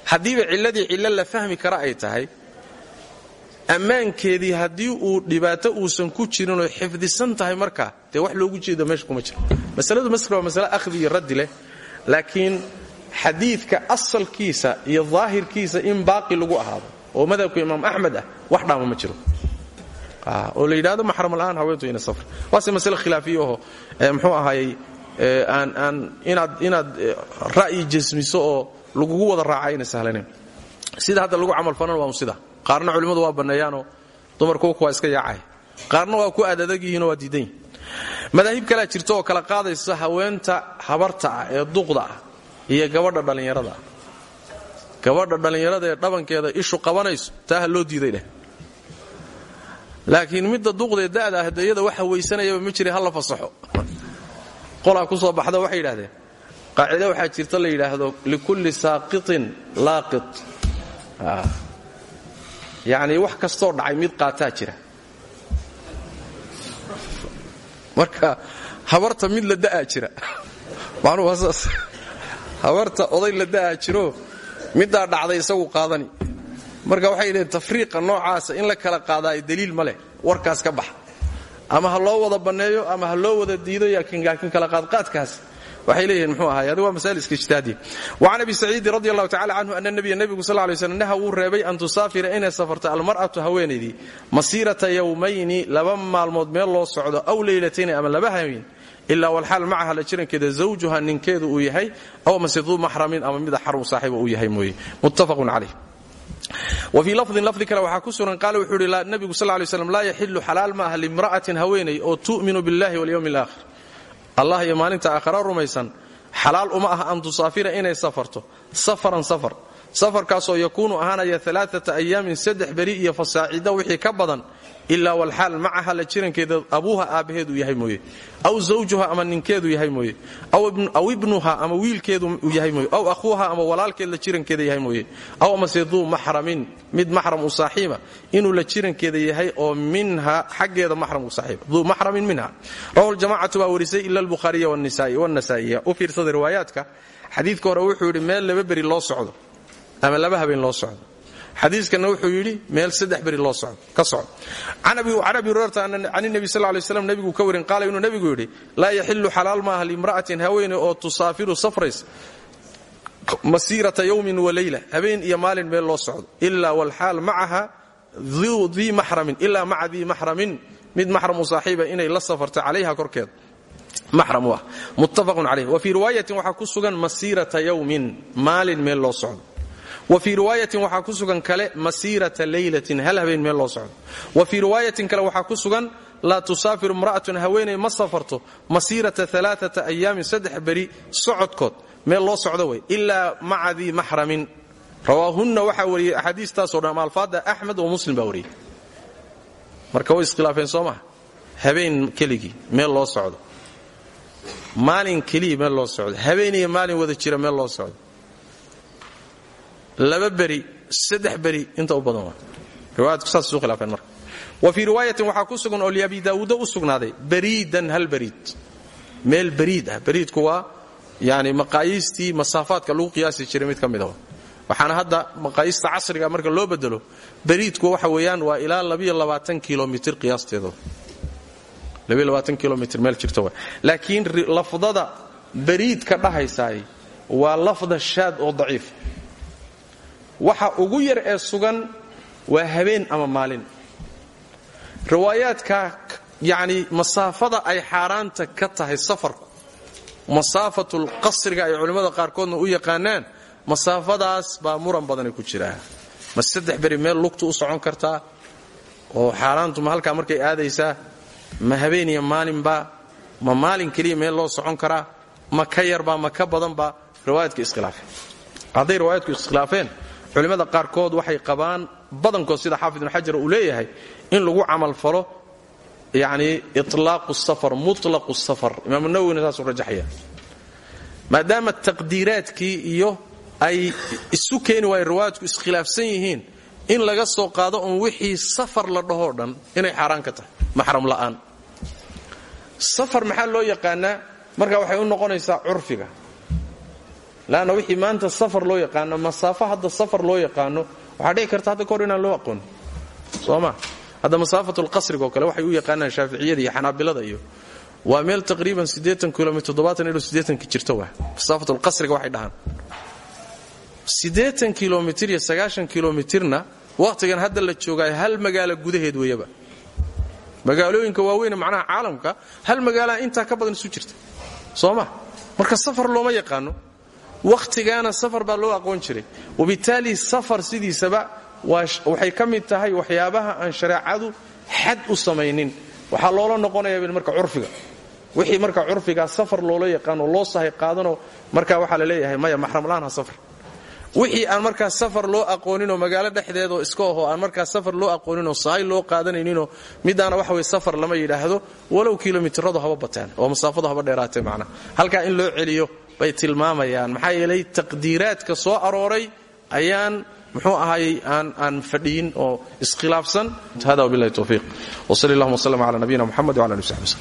haddiiba cilladii cillo la fahmi kara ay tahay ammaankeedii haddii uu dhibaato uusan ku jirinoo xifdisan tahay markaa dee wax loogu jeedo meesha kuma jiro masaladu masr waa akhdi iyo raddi leh laakiin xadiidka asalkiisa iyo daahirkiisa in baaqi lagu ahaado oo madhabka imaam axmed ah wax dhaama ma jiro. Oo la yidhahdo maxram la'aan haweentu ina safr waase masale khilaafiya oo mxuu ahaayey aan inaad inaad ra'yi jasmiso oo lagugu wada raaca ayna sahlanayn. Sida hadda lagu camalfalan waa sida qaarna culimmadu waa banneeyaanoo dumarku waa iska yaacay. Qaarna waa ku aadadag yihiinoo waa diidan yihiin madaahib kalea oo kala qaadaysa haweenta habarta ah ee duqda ah iyo gabadha dhallinyarada ah gabadha dhallinyarada ee dhabankeeda ishu qabanayso taa ha loo diiday dheh laakiin midda duqdee da'da ah waxa weysanayaba ma jira ha la fasaxo. Qolaa ku soo baxda waxay yidhahdeen qaacide waxaa jirta la yidhaahdo likulli saaqitin laaqit. Yacnii wax kastoo dhacay mid qaataa jira. Marka habarta mid la da'aa jira. Macnuhu waa habarta oday la da'aa jiro middaa dhacday isagu qaadani. Marka waxay yidhaheen tafriiqa noocaasa in la kala qaadaayo daliil ma leh warkaas ka baxa. Ama ha loo wada banneeyo ama ha loo wada diido laakiin kala qaadqaadkaas waxay leeyihiin mxuu ahaay adigu waa iska ijtihaadiya wacan abi saciidin radi allahu tacala canhu ana nabiya nebigu sal lay slam naha wuu reebay an tusaafira inay safarto almar'atu haweenaydii masiirata yowmayni laba maalmood meel loo socdo aw leylatayni ama laba haween ilaa walxaal macaha la jirankeeda zawjuha ninkeedu uu yahay aw mase duu ama mida xarum saaxiiba uu yahay mooye. Muttafaqun calayh. Wfii lafdin lafdi kale waxaa ku sugan qaale wuxuu ihi nabigu sal lay slam laa yaxilu xalaal ma aha limra'atin haweenay oo tu'minu billahi walyowmi alaakhir allah iyo maalinta rumaysan xalaal uma aha an tusaafira inay safarto. Safaran safar. Safarkaasoo yakuunu ahaanaya alaaata ayaamin saddex beri iyo fasaacida wixii ka badan ilaa walxaal macaha la jirankeeda abuuha aabbaheedu yahay mooye. Aw zawjuha ama ninkeedu yahay mooye. Aw ibnuha ama wiilkeedu yahay mooye. Aw akhuuha ama walaalkeed la jirankeeda yahay mooye. Aw amase duu mid maxram u saaxiiba inuu la jirankeeda yahay oo minha xaggeeda maxram u duu maxramin minha. Rawahu ljamacatu baa warisay ila albukhaariya wannasaa'iya u fiirsada riwaayaadka xadiidka hore wuxuu yidhi meel laba beri loo socdo ama laba habeen loo socdo xadiiskana wuxuu yidhi meel saddex beri loo ka socdo can abi hurayrata can nebi sal lay slam nebigu ka warin qaala inuu nebigu yidhi laa yaxilu xalaal maaha limra'atin haweene oo tusaafiru safrays masiirata yowmin walayla habeen iyo maalin meel loo socdo ilaa walxaal macaha dii maxramin ilaa maca dii maxramin mid maxram u inay la safarto calayha korkeeda maxram ah. Muttafaqun calayh. Wa fii riwaayatin waxaa ku sugan masiirata yowmin maalin meel loo socdo wa fii riwaayatin waxaa ku sugan kale masiirata leylatin hal habeen meel loo socdo. Wa fii riwaayatin kale waxaa ku sugan laa tusaafiru imra'atun haweeney ma safarto masiirata alaaata ayaamin saddex beri socodkood meel loo socdo way ilaa maca dii maxramin. Rawaahunna waxaa wariyey axaadiistaasoo dhan ama alfaadda axmed oo muslim baa wariyey. Marka way iskhilaafeen soo maha habeen keligii meel loo socdo. Maalin keliya maalin wada jira loo socdo laba beri saddex beri inta u badan wa fii riwaayatin waxaa ku sugan oo liabi daawuuda u sugnaaday bariidan hal bariid meel bariid ah. Bariidku waa yani maqaayiistii masaafaadka lagu qiyaasi jiray mid ka mida waxaana hadda maqaayiista casriga marka loo bedelo bariidku waxa weeyaan waa ilaa kilomtr meel jirta laakiin lafdada bariidka dhahaysaay waa lafda shaad oo daciif waxa ugu yar ee sugan waa habeen ama maalin. Riwaayaadka yani masaafada ay xaaraanta ka tahay safarku masaafatul qasriga ay culimmada qaarkoodna u yaqaanaan masaafadaas baa muran badani ku jiraa ma saddex beri meel lugtu u socon kartaa oo xaaraantu ma halkaa markay aadaysaa ma habeeniya maalinbaa ma maalin keliya meel loo socon karaa ma ka yarbaa ma ka badanbaa riwaayadka iskhilaafeen. Hadday riwaayadku iskhilaafeen culimmada qaarkood waxay qabaan badankood sida xaafid ibnu xajar uu leeyahay in lagu camalfalo yani ilaaqu safar mutlaqu safar. Imaamu nawowina saasuu rajaxaya maadaama taqdiiraadkii iyo ay isu keeni waayeen riwaayadku iskhilaafsan yihiin in laga soo qaado un wixii safar la dhahoo dhan inay xaaraan ka tahay maxram la'aan. Safar maxaa loo yaqaanaa? Marka waxay u noqonaysaa curfiga laanna wixii maanta safar loo yaqaano masaafo hadda safar loo yaqaano waxaa dhici karta hadda kahor inaan loo aqoonin soo ma? Hadda masaafatulqasriga oo kale waxay u yaqaanaan shaaficiyada iyo xanaabilada iyo waa meel taqriiban kilomtr jirta wa masaafatulqasriga waxay dhahaan. Siddeetan kilomitr iyo sagaashan kilomitirna wakhtigan hadda la joogaay hal magaalo gudaheed weeyaba. Magaalooyinka waaweyne macnaha caalamka hal magaalaa intaa ka badan isu jirta. Soo ma? Marka safar looma yaqaano wakhtigaana safar baa loo aqoon jiray. Wabitaali safar sidiisaba waxay ka mid tahay waxyaabaha aan shareecadu xad u samaynin. Waxaa loola noqonaya marka curfiga. Wixii marka curfigaa safar loola yaqaano loo sahay qaadanoo marka waxaa la leeyahay maya maxramla'aan ha safar. Wixii aan markaa safar loo aqooninoo magaalo dhexdeedoo iska ahoo aan markaa safar loo aqooninoo sahay loo qaadanayninoo midaana waxa wey safar lama yidhaahdo walow kilomitiradu haba bataan oo masaafadu haba dheeraatee macnaha halkaa in loo celiyo bay tilmaamayaan. Maxaa yeelay taqdiiraadka soo arooray ayaan muxuu ahaayey aan fadhiyin oo iskhilaafsan. Hada wabilahi towfiiq wsal allahuma wslm cala nabiyina muxamed wala ali w saxbi wslm